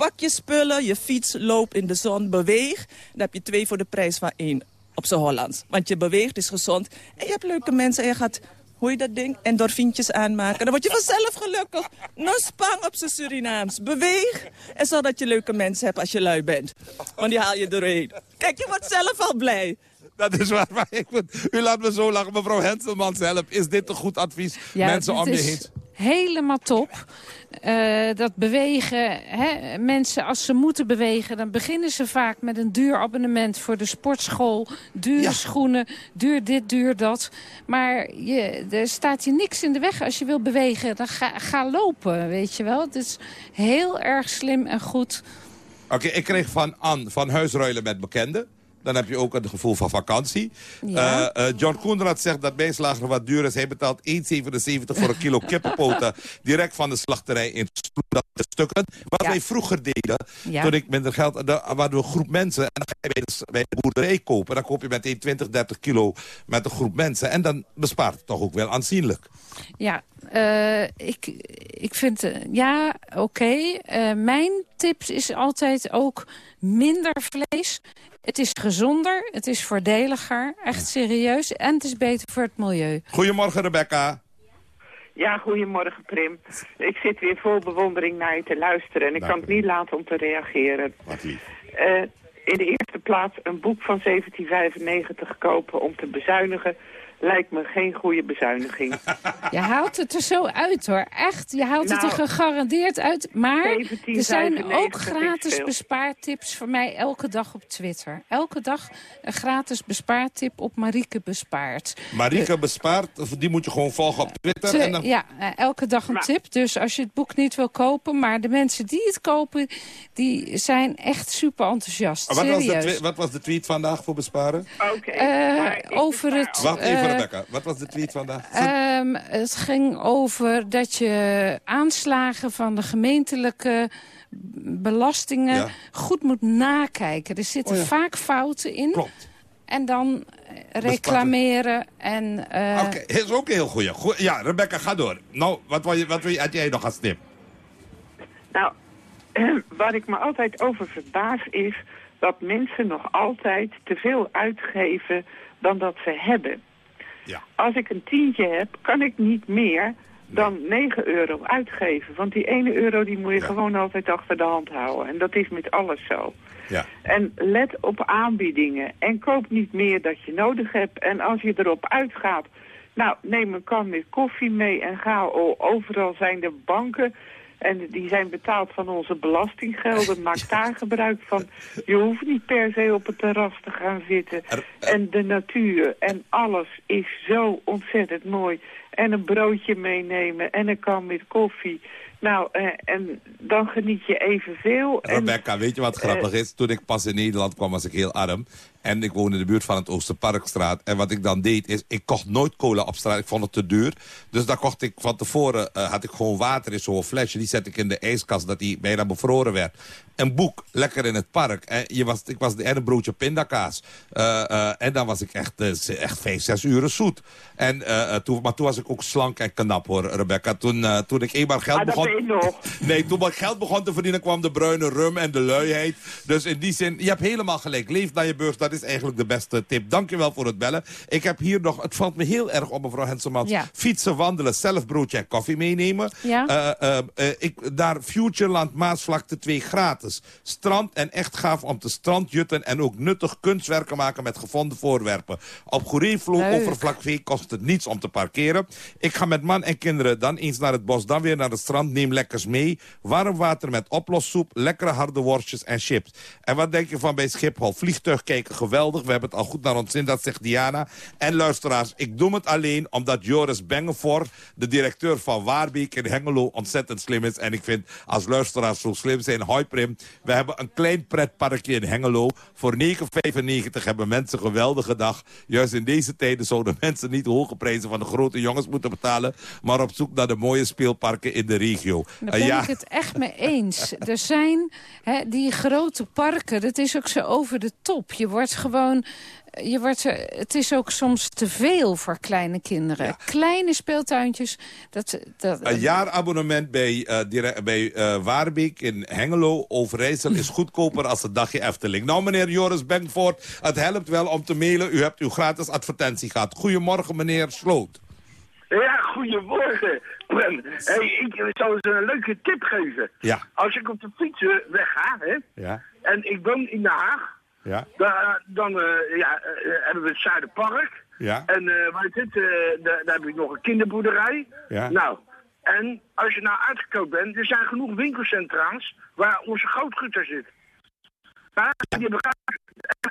Pak je spullen, je fiets, loop in de zon, beweeg. Dan heb je twee voor de prijs van één op z'n Hollands. Want je beweegt, is gezond. En je hebt leuke mensen en je gaat hoe je dat ding, endorfientjes aanmaken. Dan word je vanzelf gelukkig. No spang op z'n Surinaams. Beweeg. En zodat je leuke mensen hebt als je lui bent. Want die haal je doorheen. Kijk, je wordt zelf al blij. Dat is waar, maar ik moet, u laat me zo lachen. Mevrouw Henselman zelf, is dit een goed advies? Ja, Mensen om je is heen. Helemaal top. Eh, dat bewegen, hè, mensen als ze moeten bewegen... dan beginnen ze vaak met een duur abonnement voor de sportschool. Dure schoenen, duur dit, duur dat. Maar je, er staat je niks in de weg als je wil bewegen. Dan ga, ga lopen, weet je wel. Het is heel erg slim en goed. Oké, ik kreeg van Ann van huisruilen met bekenden. Dan heb je ook een gevoel van vakantie. Ja. Eh, John Koenraad zegt dat bijslager wat duur is. Hij betaalt 1,77 voor een kilo <laughs> kippenpoten. direct van de slachterij in stukken. Wat Ja. wij vroeger deden, Ja. toen ik minder geld... We een groep mensen en dan ga je bij de, bij de boerderij kopen. Dan koop je meteen 20, 30 kilo met een groep mensen. En dan bespaart het toch ook wel aanzienlijk. Ja, eh, ik, ik vind... ja, oké. Mijn tip is altijd ook minder vlees. Het is gezonder, het is voordeliger, echt serieus. En het is beter voor het milieu. Goedemorgen, Rebecca. Ja, goedemorgen Prim. Ik zit weer vol bewondering naar je te luisteren en ik Dank kan het niet laten om te reageren. Wat lief. Eh, in de eerste plaats een boek van 1795 kopen om te bezuinigen lijkt me geen goede bezuiniging. <laughs> Je haalt het er zo uit hoor. Echt, je haalt het Nou, er gegarandeerd uit. Maar er zijn 1795 ook is gratis bespaartips voor mij elke dag op Twitter. Elke dag een gratis bespaartip op Marieke Bespaart. Marieke bespaart, of die moet je gewoon volgen op Twitter. Te- en dan... Ja, eh, elke dag een tip. Dus als je het boek niet wil kopen, maar de mensen die het kopen, die zijn echt super enthousiast. Wat was, de wat was de tweet vandaag voor besparen? Oké. Eh, over het... Wacht even, eh, Rebecca. Wat was de tweet vandaag? Ehm, het ging over dat je aanslagen van de gemeentelijke belastingen Ja. goed moet nakijken. Er zitten Oh ja. vaak fouten in. En dan eh, reclameren en... eh, Oké, is ook heel goeie. Goe- Ja, Rebecca, ga door. Nou, wat, wil je, wat wil je, had jij nog als tip? Nou, <clears throat> waar ik me altijd over verbaas is dat mensen nog altijd te veel uitgeven dan dat ze hebben. Ja. Als ik een tientje heb, kan ik niet meer dan 9 euro uitgeven. Want die ene euro die moet je gewoon altijd achter de hand houden. En dat is met alles zo. Ja. En let op aanbiedingen. En koop niet meer dat je nodig hebt. En als je erop uitgaat, nou, neem een kan met koffie mee en ga. Overal zijn er banken. En die zijn betaald van onze belastinggelden. Maak daar gebruik van. Je hoeft niet per se op het terras te gaan zitten. En de natuur en alles is zo ontzettend mooi. En een broodje meenemen en een kan met koffie. Nou, eh, en dan geniet je evenveel. En, Rebecca, weet je wat grappig is? Toen ik pas in Nederland kwam, was ik heel arm. En ik woonde in de buurt van het Oosterparkstraat. En wat ik dan deed, is ik kocht nooit cola op straat. Ik vond het te duur. Dus dan kocht ik van tevoren, eh, had ik gewoon water in zo'n flesje. Die zet ik in de ijskast, dat die bijna bevroren werd. Een boek, lekker in het park. En, je was, ik was, en een broodje pindakaas. Eh, en dan was ik echt, echt vijf, zes uren zoet. En, toen, maar toen was ik ook slank en knap hoor, Rebecca. Toen, toen ik eenmaal geld Ah, dat begon... nog. <laughs> Nee, toen ik geld begon te verdienen kwam de bruine rum en de luiheid. Dus in die zin, je hebt helemaal gelijk. Leef naar je beurs, dat is eigenlijk de beste tip. Dankjewel voor het bellen. Ik heb hier nog, het valt me heel erg op mevrouw Henselmans. Ja. Fietsen, wandelen, zelf broodje en koffie meenemen. Ja. Eh, eh, eh, ik, daar Futureland Maasvlakte 2 gratis. Strand en echt gaaf om te strandjutten en ook nuttig kunstwerken maken met gevonden voorwerpen. Op Goeree-vloer Leuk. over vlak V kost het niets om te parkeren. Ik ga met man en kinderen dan eens naar het bos, dan weer naar het strand. Neem lekkers mee. Warm water met oplossoep, lekkere harde worstjes en chips. En wat denk je van bij Schiphol? Vliegtuig kijken, geweldig. We hebben het al goed naar ons zin, dat zegt Diana. En luisteraars, ik doe het alleen omdat Joris Bengevoort, de directeur van Waarbeek in Hengelo, ontzettend slim is. En ik vind, als luisteraars zo slim zijn, hoi Prim. We hebben een klein pretparkje in Hengelo. Voor 9,95 hebben mensen een geweldige dag. Juist in deze tijden zouden <laughs> mensen niet hoge prijzen van de grote jongens moeten betalen. Maar op zoek naar de mooie speelparken in de regio. Daar Eh, ben ja, ik het echt mee eens. Er zijn hè, die grote parken, dat is ook zo over de top. Je wordt gewoon... Je wordt, er- het is ook soms te veel voor kleine kinderen. Kleine speeltuintjes. Dat, dat, Een jaarabonnement bij, eh, dire- bij eh, Waarbeek in Hengelo, Overijssel, is <laughs> goedkoper als een dagje Efteling. Nou, meneer Joris Benkvoort, het helpt wel om te mailen. U hebt uw gratis advertentie gehad. Goedemorgen, meneer Sloot. Ja, goedemorgen, Prem. Hey, ik zal eens een leuke tip geven. Ja. Als ik op de fiets eh, wegga, hè, Ja. en ik woon in Den Haag, Ja. dan, dan eh, ja, eh, hebben we het Zuiderpark. Ja. En eh weet het, eh, daar, daar heb ik nog een kinderboerderij. Ja. Nou, En als je nou uitgekookt bent, er zijn genoeg winkelcentra's waar onze grootgutter zit. Ja, die hebben gratis.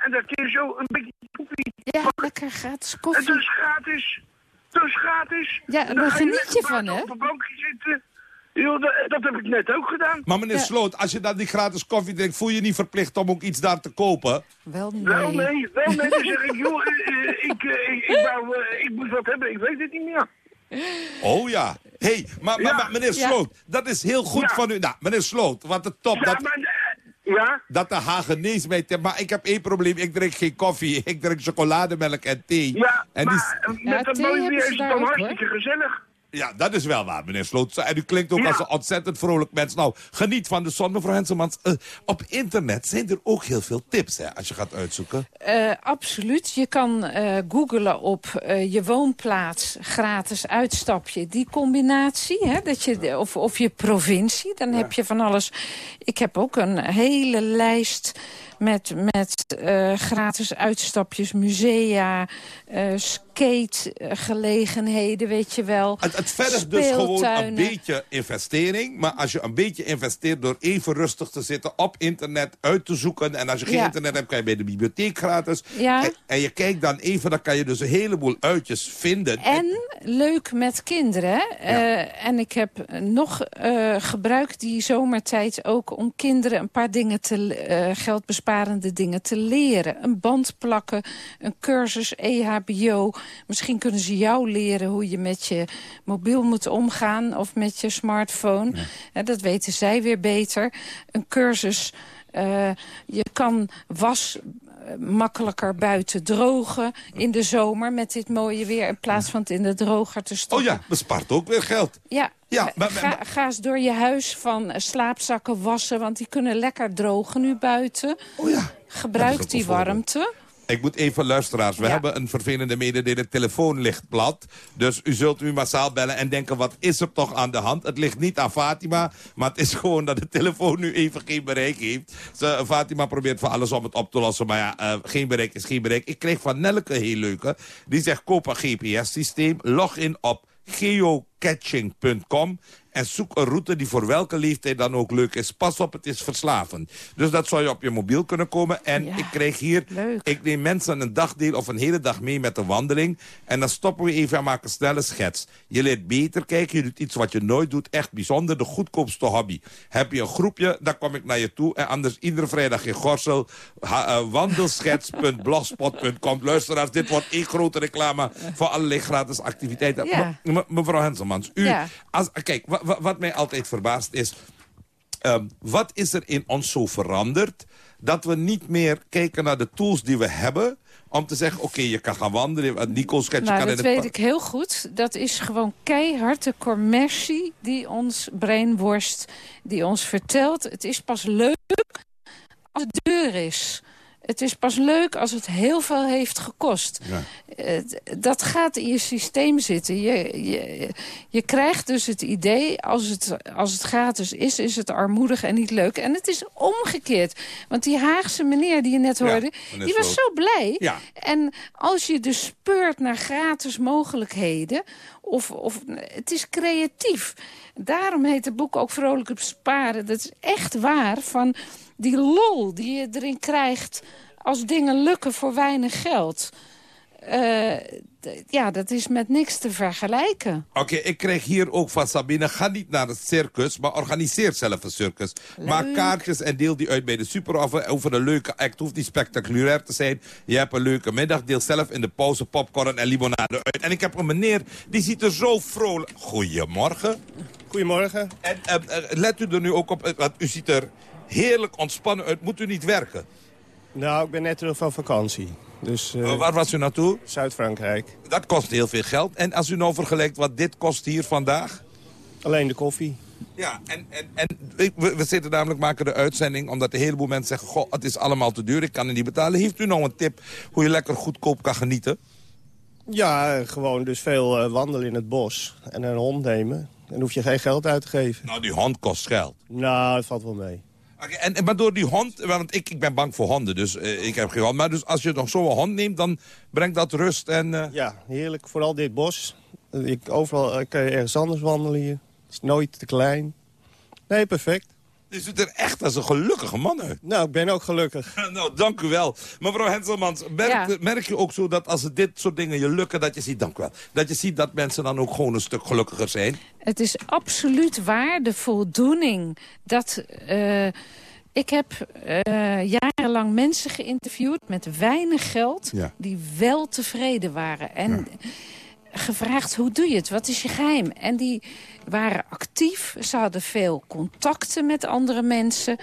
En daar kun je zo een beetje koffie. Ja, lekker gratis Het koffie. is gratis. Het is gratis. Ja, En daar geniet je van, hè? Op een bankje zitten. Joh, dat, dat heb ik net ook gedaan. Maar meneer Ja. Sloot, als je dan die gratis koffie drinkt... voel je je niet verplicht om ook iets daar te kopen? Wel nee. Wel nee, wel nee. Dan zeg ik, joh, eh, eh, ik, eh, ik, ik, wou, ik moet wat hebben. Ik weet het niet meer. Oh ja. hey, maar, maar, Ja. maar meneer Ja. Sloot, dat is heel goed Ja. van u. Nou, meneer Sloot, wat de top. Ja, dat, maar... Ja? dat de Hagenees mij... Maar ik heb één probleem. Ik drink geen koffie. Ik drink chocolademelk en thee. Ja, en die, maar eh, Ja, met dat mooie weer is het dan hartstikke gezellig. Ja, dat is wel waar, meneer Sloot. En u klinkt ook Ja. als een ontzettend vrolijk mens. Nou, geniet van de zon, mevrouw Henselmans. Eh, op internet zijn er ook heel veel tips, hè, als je gaat uitzoeken. Eh, absoluut. Je kan eh googlen op je woonplaats, gratis uitstapje. Die combinatie, hè, dat je, of, of je provincie, dan heb je van alles. Ik heb ook een hele lijst met, met eh, gratis uitstapjes, musea, eh skategelegenheden, weet je wel. Het, het vergt dus gewoon een beetje investering. Maar als je een beetje investeert door even rustig te zitten op internet uit te zoeken. En als je geen Ja. internet hebt, kan je bij de bibliotheek gratis. Ja. En, en je kijkt dan even, dan kan je dus een heleboel uitjes vinden. En leuk met kinderen. Eh, en ik heb nog eh, gebruikt die zomertijd ook om kinderen een paar dingen te eh, geldbesparende dingen te leren. Een band plakken, een cursus EHBO. Misschien kunnen ze jou leren hoe je met je mobiel moet omgaan of met je smartphone. Dat weten zij weer beter. Een cursus. Eh, je kan was eh, makkelijker buiten drogen in de zomer met dit mooie weer... in plaats van het in de droger te Oh stoppen. ja, bespaart ook weer geld. Ja, Ja, ga- maar- ga, maar- ga eens door je huis van eh, slaapzakken wassen... want die kunnen lekker drogen nu buiten. Oh ja. Gebruik die warmte. Ik moet even luisteraars. We Ja. hebben een vervelende mededeling. Telefoon ligt plat. Dus u zult u massaal bellen en denken, wat is er toch aan de hand? Het ligt niet aan Fatima, maar het is <laughs> gewoon dat de telefoon nu even geen bereik heeft. Ze, Fatima probeert van alles om het op te lossen, maar ja, eh, geen bereik is geen bereik. Ik kreeg van Nelke heel leuke. Die zegt, koop een GPS-systeem, log in op geocaching.com en zoek een route die voor welke leeftijd dan ook leuk is. Pas op, het is verslavend. Dus dat zou je op je mobiel kunnen komen. En Ja, ik kreeg hier, leuk. ik neem mensen een dagdeel of een hele dag mee met een wandeling. En dan stoppen we even en maken een snelle schets. Je leert beter kijken, je doet iets wat je nooit doet. Echt bijzonder, de goedkoopste hobby. Heb je een groepje, dan kom ik naar je toe. En anders iedere vrijdag in Gorsel. ha- eh, wandelschets.blogspot.com. Luisteraars, dit wordt één grote reclame voor allerlei gratis activiteiten. Ja. Mevrouw Henselmans, u, Ja. als, kijk, wat mij altijd verbaast is... Ehm, wat is er in ons zo veranderd... dat we niet meer kijken naar de tools die we hebben... om te zeggen, oké, je kan gaan wandelen. Nico schetst, je Nou, kan dat in weet ik heel goed. Dat is gewoon keihard de commercie die ons brainworst, die ons vertelt... het is pas leuk als het duur is. Het is pas leuk als het heel veel heeft gekost. Eh, d- dat gaat in je systeem zitten. Je, je, je krijgt dus het idee, als het, als het gratis is, is het armoedig en niet leuk. En het is omgekeerd. Want die Haagse meneer die je net Ja, hoorde, die was zo blij. Ja. En als je dus speurt naar gratis mogelijkheden, of, of het is creatief. Daarom heet het boek ook Vrolijk Besparen. Dat is echt waar van die lol die je erin krijgt als dingen lukken voor weinig geld. Eh, ja, dat is met niks te vergelijken. Oké, ik kreeg hier ook van Sabine... ga niet naar het circus, maar organiseer zelf een circus. Maak kaartjes en deel die uit bij de super over, een leuke act. Hoeft niet spectaculair te zijn. Je hebt een leuke middag. Deel zelf in de pauze popcorn en limonade uit. En ik heb een meneer, die ziet er zo vrolijk... Goedemorgen. Goedemorgen. En eh, eh, let u er nu ook op, want u ziet er heerlijk ontspannen uit. Moet u niet werken? Nou, ik ben net terug van vakantie. Dus, eh, waar was u naartoe? Zuid-Frankrijk. Dat kost heel veel geld. En als u nou vergelijkt wat dit kost hier vandaag... Alleen de koffie. Ja, en, en, en we, we zitten namelijk maken de uitzending... omdat een heleboel mensen zeggen... goh, het is allemaal te duur, ik kan het niet betalen. Heeft u nou een tip hoe je lekker goedkoop kan genieten? Ja, gewoon dus veel eh, wandelen in het bos. En een hond nemen. Dan hoef je geen geld uit te geven. Nou, die hond kost geld. Nou, het valt wel mee. En, en maar door die hond, want ik, ik ben bang voor honden, dus eh, ik heb geen hond. Maar dus als je nog zo'n hond neemt, dan brengt dat rust en... eh, Ja, heerlijk. Vooral dit bos. Ik, overal eh, kan je ergens anders wandelen hier. is nooit te klein. Nee, perfect. U ziet er echt als een gelukkige man uit. Nou, ik ben ook gelukkig. <laughs> nou, dank u wel. Mevrouw Henselmans, merk, Ja. merk je ook zo dat als het dit soort dingen je lukken... dat je ziet, dank u wel, dat je ziet dat mensen dan ook gewoon een stuk gelukkiger zijn? Het is absoluut waar, de voldoening. Dat, eh, ik heb eh, jarenlang mensen geïnterviewd met weinig geld... Ja. die wel tevreden waren. En gevraagd, hoe doe je het? Wat is je geheim? En die waren actief. Ze hadden veel contacten met andere mensen.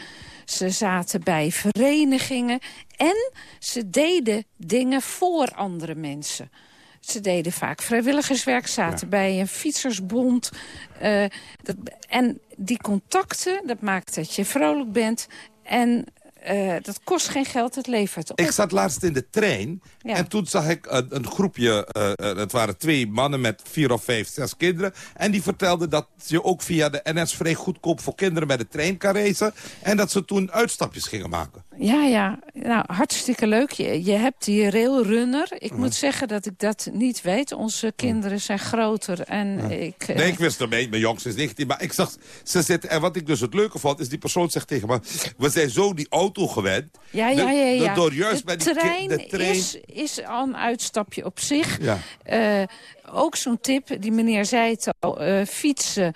Ze zaten bij verenigingen. En ze deden dingen voor andere mensen. Ze deden vaak vrijwilligerswerk, zaten bij een fietsersbond. Eh, dat, en die contacten, dat maakt dat je vrolijk bent. En eh, dat kost geen geld, het levert op. Ik zat laatst in de trein Ja. en toen zag ik een, een groepje... eh, het waren twee mannen met vier of vijf, zes kinderen. En die vertelden dat je ook via de NS vrij goedkoop voor kinderen met de trein kan reizen. En dat ze toen uitstapjes gingen maken. Ja, ja. Nou, hartstikke leuk. Je, je hebt die railrunner. Ik moet zeggen dat ik dat niet weet. Onze kinderen zijn groter en ik... eh, Nee, ik wist het mee. Mijn jongste is 19. Maar ik zag, ze zitten... En wat ik dus het leuke vond, is die persoon zegt tegen me... We zijn zo die auto gewend. Ja, ja, ja. ja. Door juist de bij die trein, de trein... Is, is al een uitstapje op zich. Ja. Eh, ook zo'n tip, die meneer zei het al, eh, fietsen.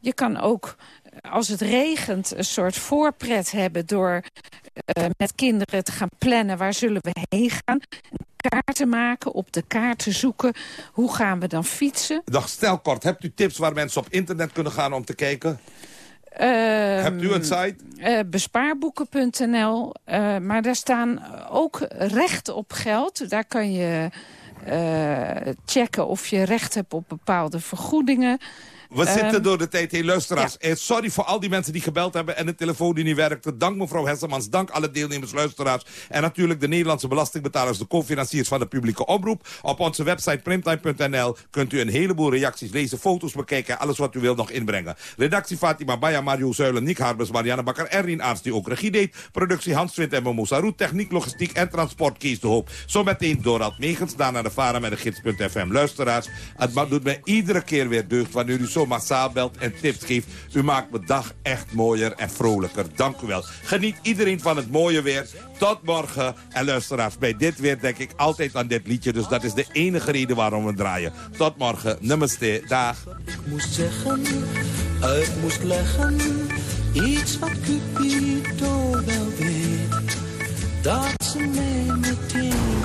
Je kan ook, als het regent, een soort voorpret hebben... door eh, met kinderen te gaan plannen, waar zullen we heen gaan? Een kaart te maken, op de kaart te zoeken. Hoe gaan we dan fietsen? Dag, stel kort. Hebt u tips waar mensen op internet kunnen gaan om te kijken? Ehm, Hebt u een site? eh, bespaarboeken.nl. eh, maar daar staan ook rechten op geld. Daar kan je checken of je recht hebt op bepaalde vergoedingen. We Ehm, zitten door de tijd heen, luisteraars. Eh, sorry voor al die mensen die gebeld hebben en de telefoon die niet werkte. Dank mevrouw Hesselmans, dank alle deelnemers, luisteraars. En natuurlijk de Nederlandse belastingbetalers, de co-financiers van de publieke omroep. Op onze website primtime.nl kunt u een heleboel reacties lezen, foto's bekijken... alles wat u wilt nog inbrengen. Redactie Fatima Baya, Mario Zuilen, Nick Harbers, Marianne Bakker... Erwin Aarts die ook regie deed. Productie Hans Twint en Momo Saroet. Techniek, logistiek en transport Kees de Hoop. Zometeen Dorald Megens, daarna de Varen met de gids.fm. Luisteraars, het doet mij iedere keer weer deugd... wanneer u zo massaal belt en tips geeft. U maakt mijn dag echt mooier en vrolijker. Dank u wel. Geniet iedereen van het mooie weer. Tot morgen. En luisteraars, bij dit weer denk ik altijd aan dit liedje. Dus dat is de enige reden waarom we draaien. Tot morgen. Namaste. Dag. moest zeggen, uit moest leggen. Iets wat Cupido wel weet, dat ze mij meteen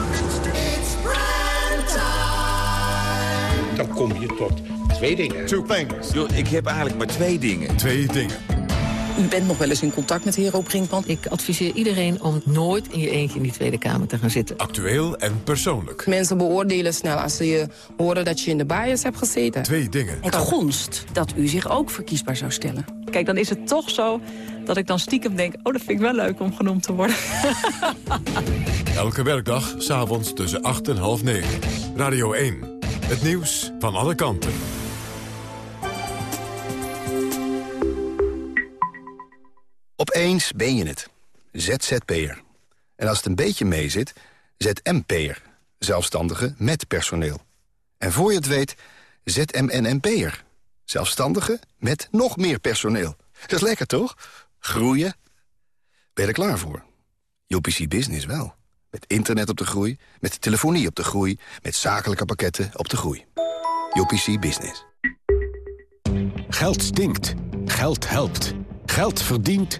Dan kom je tot twee dingen. Two things. ik heb eigenlijk maar twee dingen. Twee dingen. U bent nog wel eens in contact met Hero Brinkman. Ik adviseer iedereen om nooit in je eentje in die Tweede Kamer te gaan zitten. Actueel en persoonlijk. Mensen beoordelen snel als ze je horen dat je in de bias hebt gezeten. Twee dingen. Het gonst dat u zich ook verkiesbaar zou stellen. Kijk, dan is het toch zo dat ik dan stiekem denk... oh, dat vind ik wel leuk om genoemd te worden. <laughs> Elke werkdag, s'avonds tussen 8 en half 9. Radio 1. Het nieuws van alle kanten. Opeens ben je het. ZZP'er. En als het een beetje meezit, ZMP'er. Zelfstandige met personeel. En voor je het weet, ZMNNP'er. Zelfstandige met nog meer personeel. Dat is lekker, toch? Groeien. Ben je er klaar voor? UPC Business wel. Met internet op de groei, met telefonie op de groei... met zakelijke pakketten op de groei. UPC Business. Geld stinkt. Geld helpt. Geld verdient.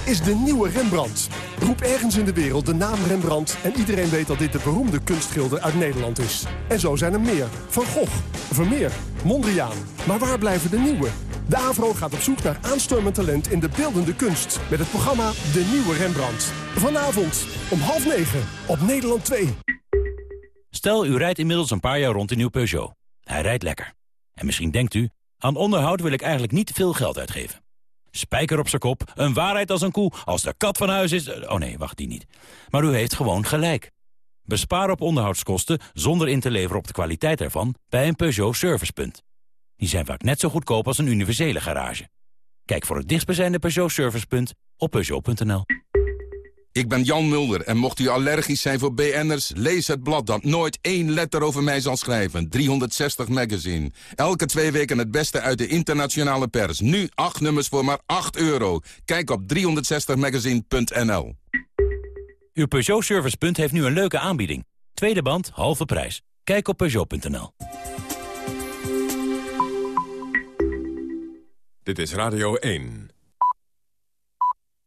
Is de nieuwe Rembrandt? Roep ergens in de wereld de naam Rembrandt... en iedereen weet dat dit de beroemde kunstschilder uit Nederland is. En zo zijn er meer. Van Gogh, Vermeer, Mondriaan. Maar waar blijven de nieuwe? De AVRO gaat op zoek naar aanstormend talent in de beeldende kunst... met het programma De Nieuwe Rembrandt. Vanavond om half negen op Nederland 2. Stel, u rijdt inmiddels een paar jaar rond in uw Peugeot. Hij rijdt lekker. En misschien denkt u, aan onderhoud wil ik eigenlijk niet veel geld uitgeven. Spijker op zijn kop, een waarheid als een koe. Als de kat van huis is... Oh nee, wacht, die niet. Maar u heeft gewoon gelijk. Bespaar op onderhoudskosten zonder in te leveren op de kwaliteit ervan... bij een Peugeot Servicepunt. Die zijn vaak net zo goedkoop als een universele garage. Kijk voor het dichtstbijzijnde Peugeot Servicepunt op Peugeot.nl. Ik ben Jan Mulder en mocht u allergisch zijn voor BN'ers... lees het blad dat nooit één letter over mij zal schrijven. 360 Magazine. Elke twee weken het beste uit de internationale pers. Nu acht nummers voor maar 8 euro. Kijk op 360magazine.nl. Uw Peugeot Servicepunt heeft nu een leuke aanbieding. Tweede band, halve prijs. Kijk op Peugeot.nl. Dit is Radio 1.